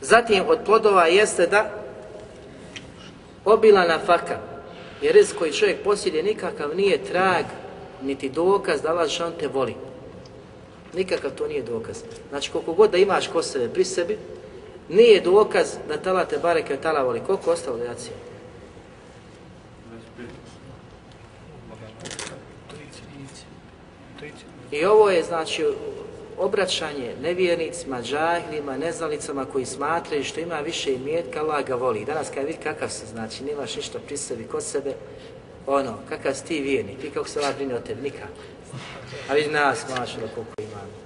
Zatim od plodova jeste da obila na faka, jer riz koji čovjek posjedje nikakav nije trag, niti dokaz da Allah te voli. Nikakav to nije dokaz. Znači koliko god da imaš ko sebe pri sebi, nije dokaz da tala te bareke tala voli. Koliko ostalo da jaci? I ovo je znači obraćanje nevjernicima, džahilima, neznalicama koji smatraju što ima više imetka, Allah ga voli. Danas kada vidi kakav se, znači nemaš ništa pri sebi kod sebe, ono, kakav si ti vjernik, ti kako se Allah brine o tebi, nikako. A vidi nas, mašala, koliko imamo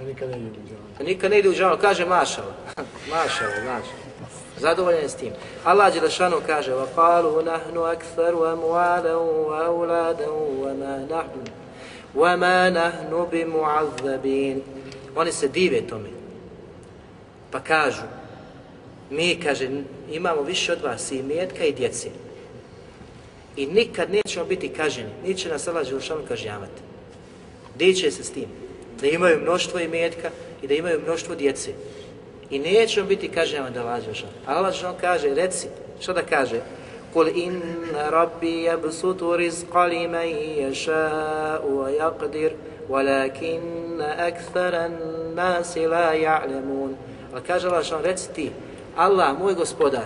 A nikad ne ide u džanu. Pa nikad ne ide u džanu, kaže mašala. mašala, znači. Zadovoljen je s tim. Allah Đelešanu kaže وَقَالُوا نَحْنُ أَكْثَرُ أَمْوَالًا وَأَوْلَادًا وَمَا نَحْنُ وَمَا نَحْنُ بِمُعَذَّبِينَ Oni se dive tome. Pa kažu, mi, kaže, imamo više od vas i metka i djece. I nikad nećemo biti kaženi, niće nas Allah Đelšanu kažnjavati. Diće se s tim, da imaju mnoštvo imetka i da imaju mnoštvo djece. I nećemo biti kažnjavani da lažeš. žal. Allah žal kaže, reci, što da kaže? Kul in rabbi jabsutu rizqali man yasha wa yaqdir walakinna aktharan nasi la ya'lamun. Ali kaže Allah što reci ti, Allah, moj gospodar,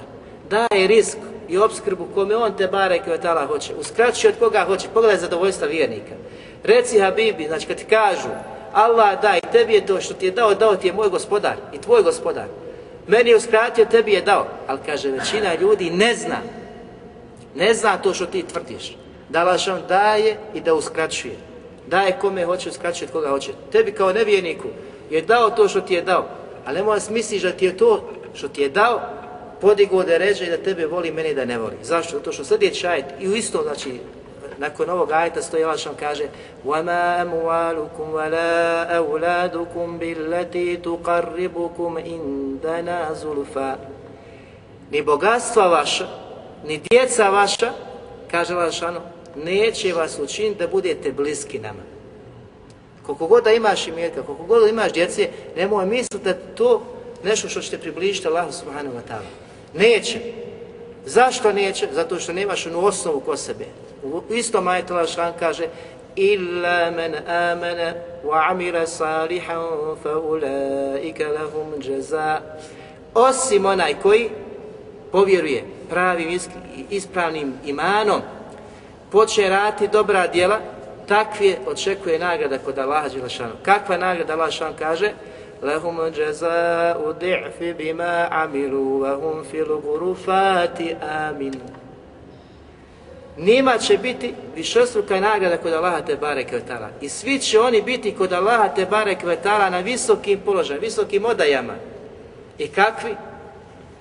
daje risk i obskrbu kome on te bareke tala hoće, uskraćuje od koga hoće, pogledaj zadovoljstva vjernika. Reci Habibi, znači kad ti kažu, Allah daj, tebi je to što ti je dao, dao ti je moj gospodar i tvoj gospodar. Meni je uskratio, tebi je dao. Ali kaže, većina ljudi ne zna Ne zna to što ti tvrdiš. Da Allah daje i da uskraćuje. Daje kome hoće, uskraćuje koga hoće. Tebi kao nevijeniku je dao to što ti je dao. Ali nemoj misliš da ti je to što ti je dao podigo da ređe i da tebe voli, meni da ne voli. Zašto? Zato što sljedeći ajet i u isto, znači, nakon ovog ajeta stoji Allah što kaže وَمَا أَمُوَالُكُمْ وَلَا أَوْلَادُكُمْ بِالَّتِي تُقَرِّبُكُمْ إِنْدَنَا زُلْفَا Ni bogatstva vaša, ni djeca vaša, kaže Lašano, neće vas učiniti da budete bliski nama. Koliko god da imaš imetka, koliko god da imaš djece, nemoj misliti da to nešto što će te približiti Allahu subhanahu wa ta'ala. Neće. Zašto neće? Zato što nemaš onu osnovu ko sebe. U istom ajetu Allah kaže illa men amana wa amila salihan fa ulaika lahum jaza. Osim onaj koji povjeruje pravim ispravnim imanom poče rati dobra djela takve očekuje nagrada kod Allaha dželešanu kakva nagrada Allah šan kaže? Lahum jaza u bima amilu wa hum fil ghurufati aminu Nima će biti višestruka nagrada kod Allaha te bare kvetala. I svi će oni biti kod Allaha te bare kvetala na visokim položajima, visokim odajama. I kakvi?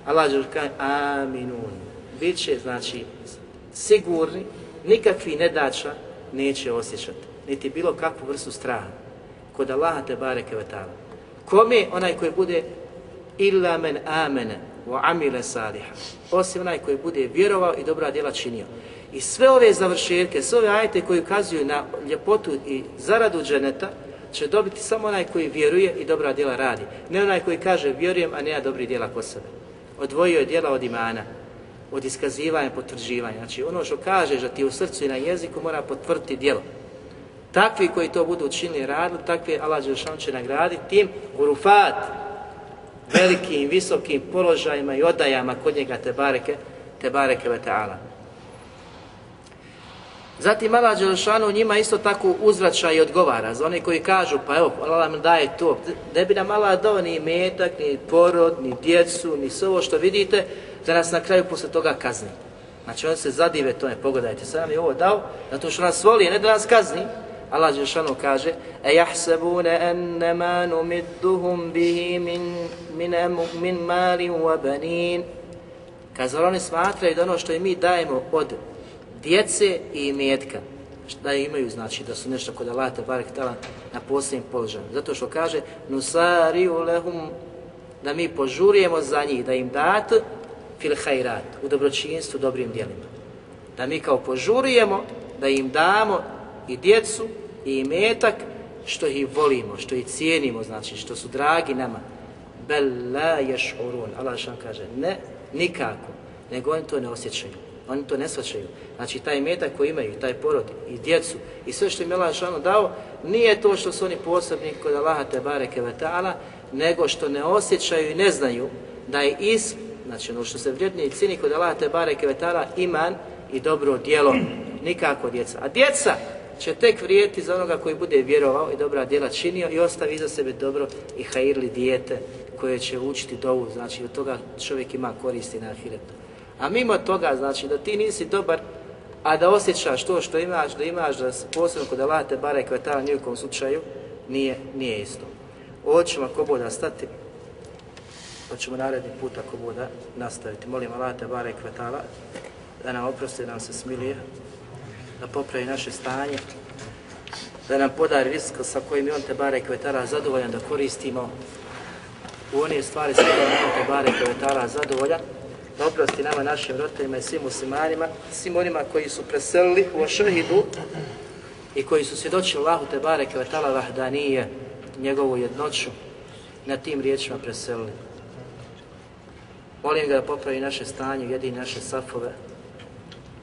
Allah će kaže aminun. Biće, znači, sigurni, nikakvi nedača neće osjećati, niti bilo kakvu vrstu straha. Kod Allaha te bare kvetala. Kome onaj koji bude illa men amene wa amile saliha. Osim onaj koji bude vjerovao i dobra djela činio. I sve ove završetke, sve ove ajete koji ukazuju na ljepotu i zaradu dženeta, će dobiti samo onaj koji vjeruje i dobra djela radi. Ne onaj koji kaže vjerujem, a nema dobri djela kod sebe odvojio je djela od imana, od iskazivanja, potvrđivanja. Znači ono što kažeš da ti u srcu i na jeziku mora potvrditi djelo. Takvi koji to budu učinili radili, takvi Allah Đelšan će nagraditi tim urufat, velikim, visokim položajima i odajama kod njega te bareke, te bareke ve ta'ala. Zatim Allah Đelešanu njima isto tako uzvraća i odgovara za one koji kažu pa evo Allah nam daje to, ne bi nam Allah dao ni metak, ni porod, ni djecu, ni sve ovo što vidite, da nas na kraju posle toga kazni. Znači on se zadive tome, pogledajte, sam je ovo dao, zato što nas voli, ne da nas kazni. Allah Đelešanu kaže E jahsebune ennema numidduhum bihi min, min, min malin wa banin. Kaže, oni smatraju da ono što im mi dajemo od djece i imetka, Šta imaju, znači, da su nešto kod Allah, barek tala, na posljednjem položaju. Zato što kaže, nusariju lehum, da mi požurujemo za njih, da im dat fil hajrat, u dobročinstvu, dobrim dijelima. Da mi kao požurujemo, da im damo i djecu, i imetak, što ih volimo, što ih cijenimo, znači, što su dragi nama. Bel la ješ'urun, Allah što kaže, ne, nikako, nego oni to ne osjećaju. Oni to ne svačaju. Znači, taj metak koji imaju, taj porod i djecu i sve što im je Allah dao, nije to što su oni posebni kod Allaha te bareke ve ta'ala, nego što ne osjećaju i ne znaju da je is, znači ono što se vrijednije cini kod Allaha te bareke ve ta'ala, iman i dobro djelo, nikako djeca. A djeca će tek vrijeti za onoga koji bude vjerovao i dobra djela činio i ostavi iza sebe dobro i hajirli dijete koje će učiti dovu, znači od toga čovjek ima koristi na ahiretu. A mimo toga, znači da ti nisi dobar, a da osjećaš to što imaš, da imaš, da se posebno kod Allah te bare kvetala nijekom slučaju, nije, nije isto. Ovo ćemo ako boda stati, pa ćemo naredni put ako boda nastaviti. Molim Allah te bare kvetala da nam oprosti, da nam se smilije, da popravi naše stanje, da nam podari risk sa kojim je on te bare kvetala zadovoljan da koristimo u one stvari sa kojim je on te bare kvetala zadovoljan, da oprosti nama, našim roditeljima i svim muslimanima, svim onima koji su preselili u šehidu i koji su svjedočili Allahu te bareke ve taala vahdanije, njegovu jednoću, na tim riječima preselili. Molim ga da popravi naše stanje, jedini naše safove,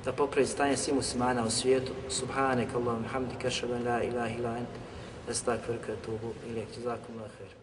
da popravi stanje svih muslimana u svijetu. Subhanak Allahum hamdika, šaban la ilaha ila ent, estakfirka tubu, ilijek, jazakum la khair.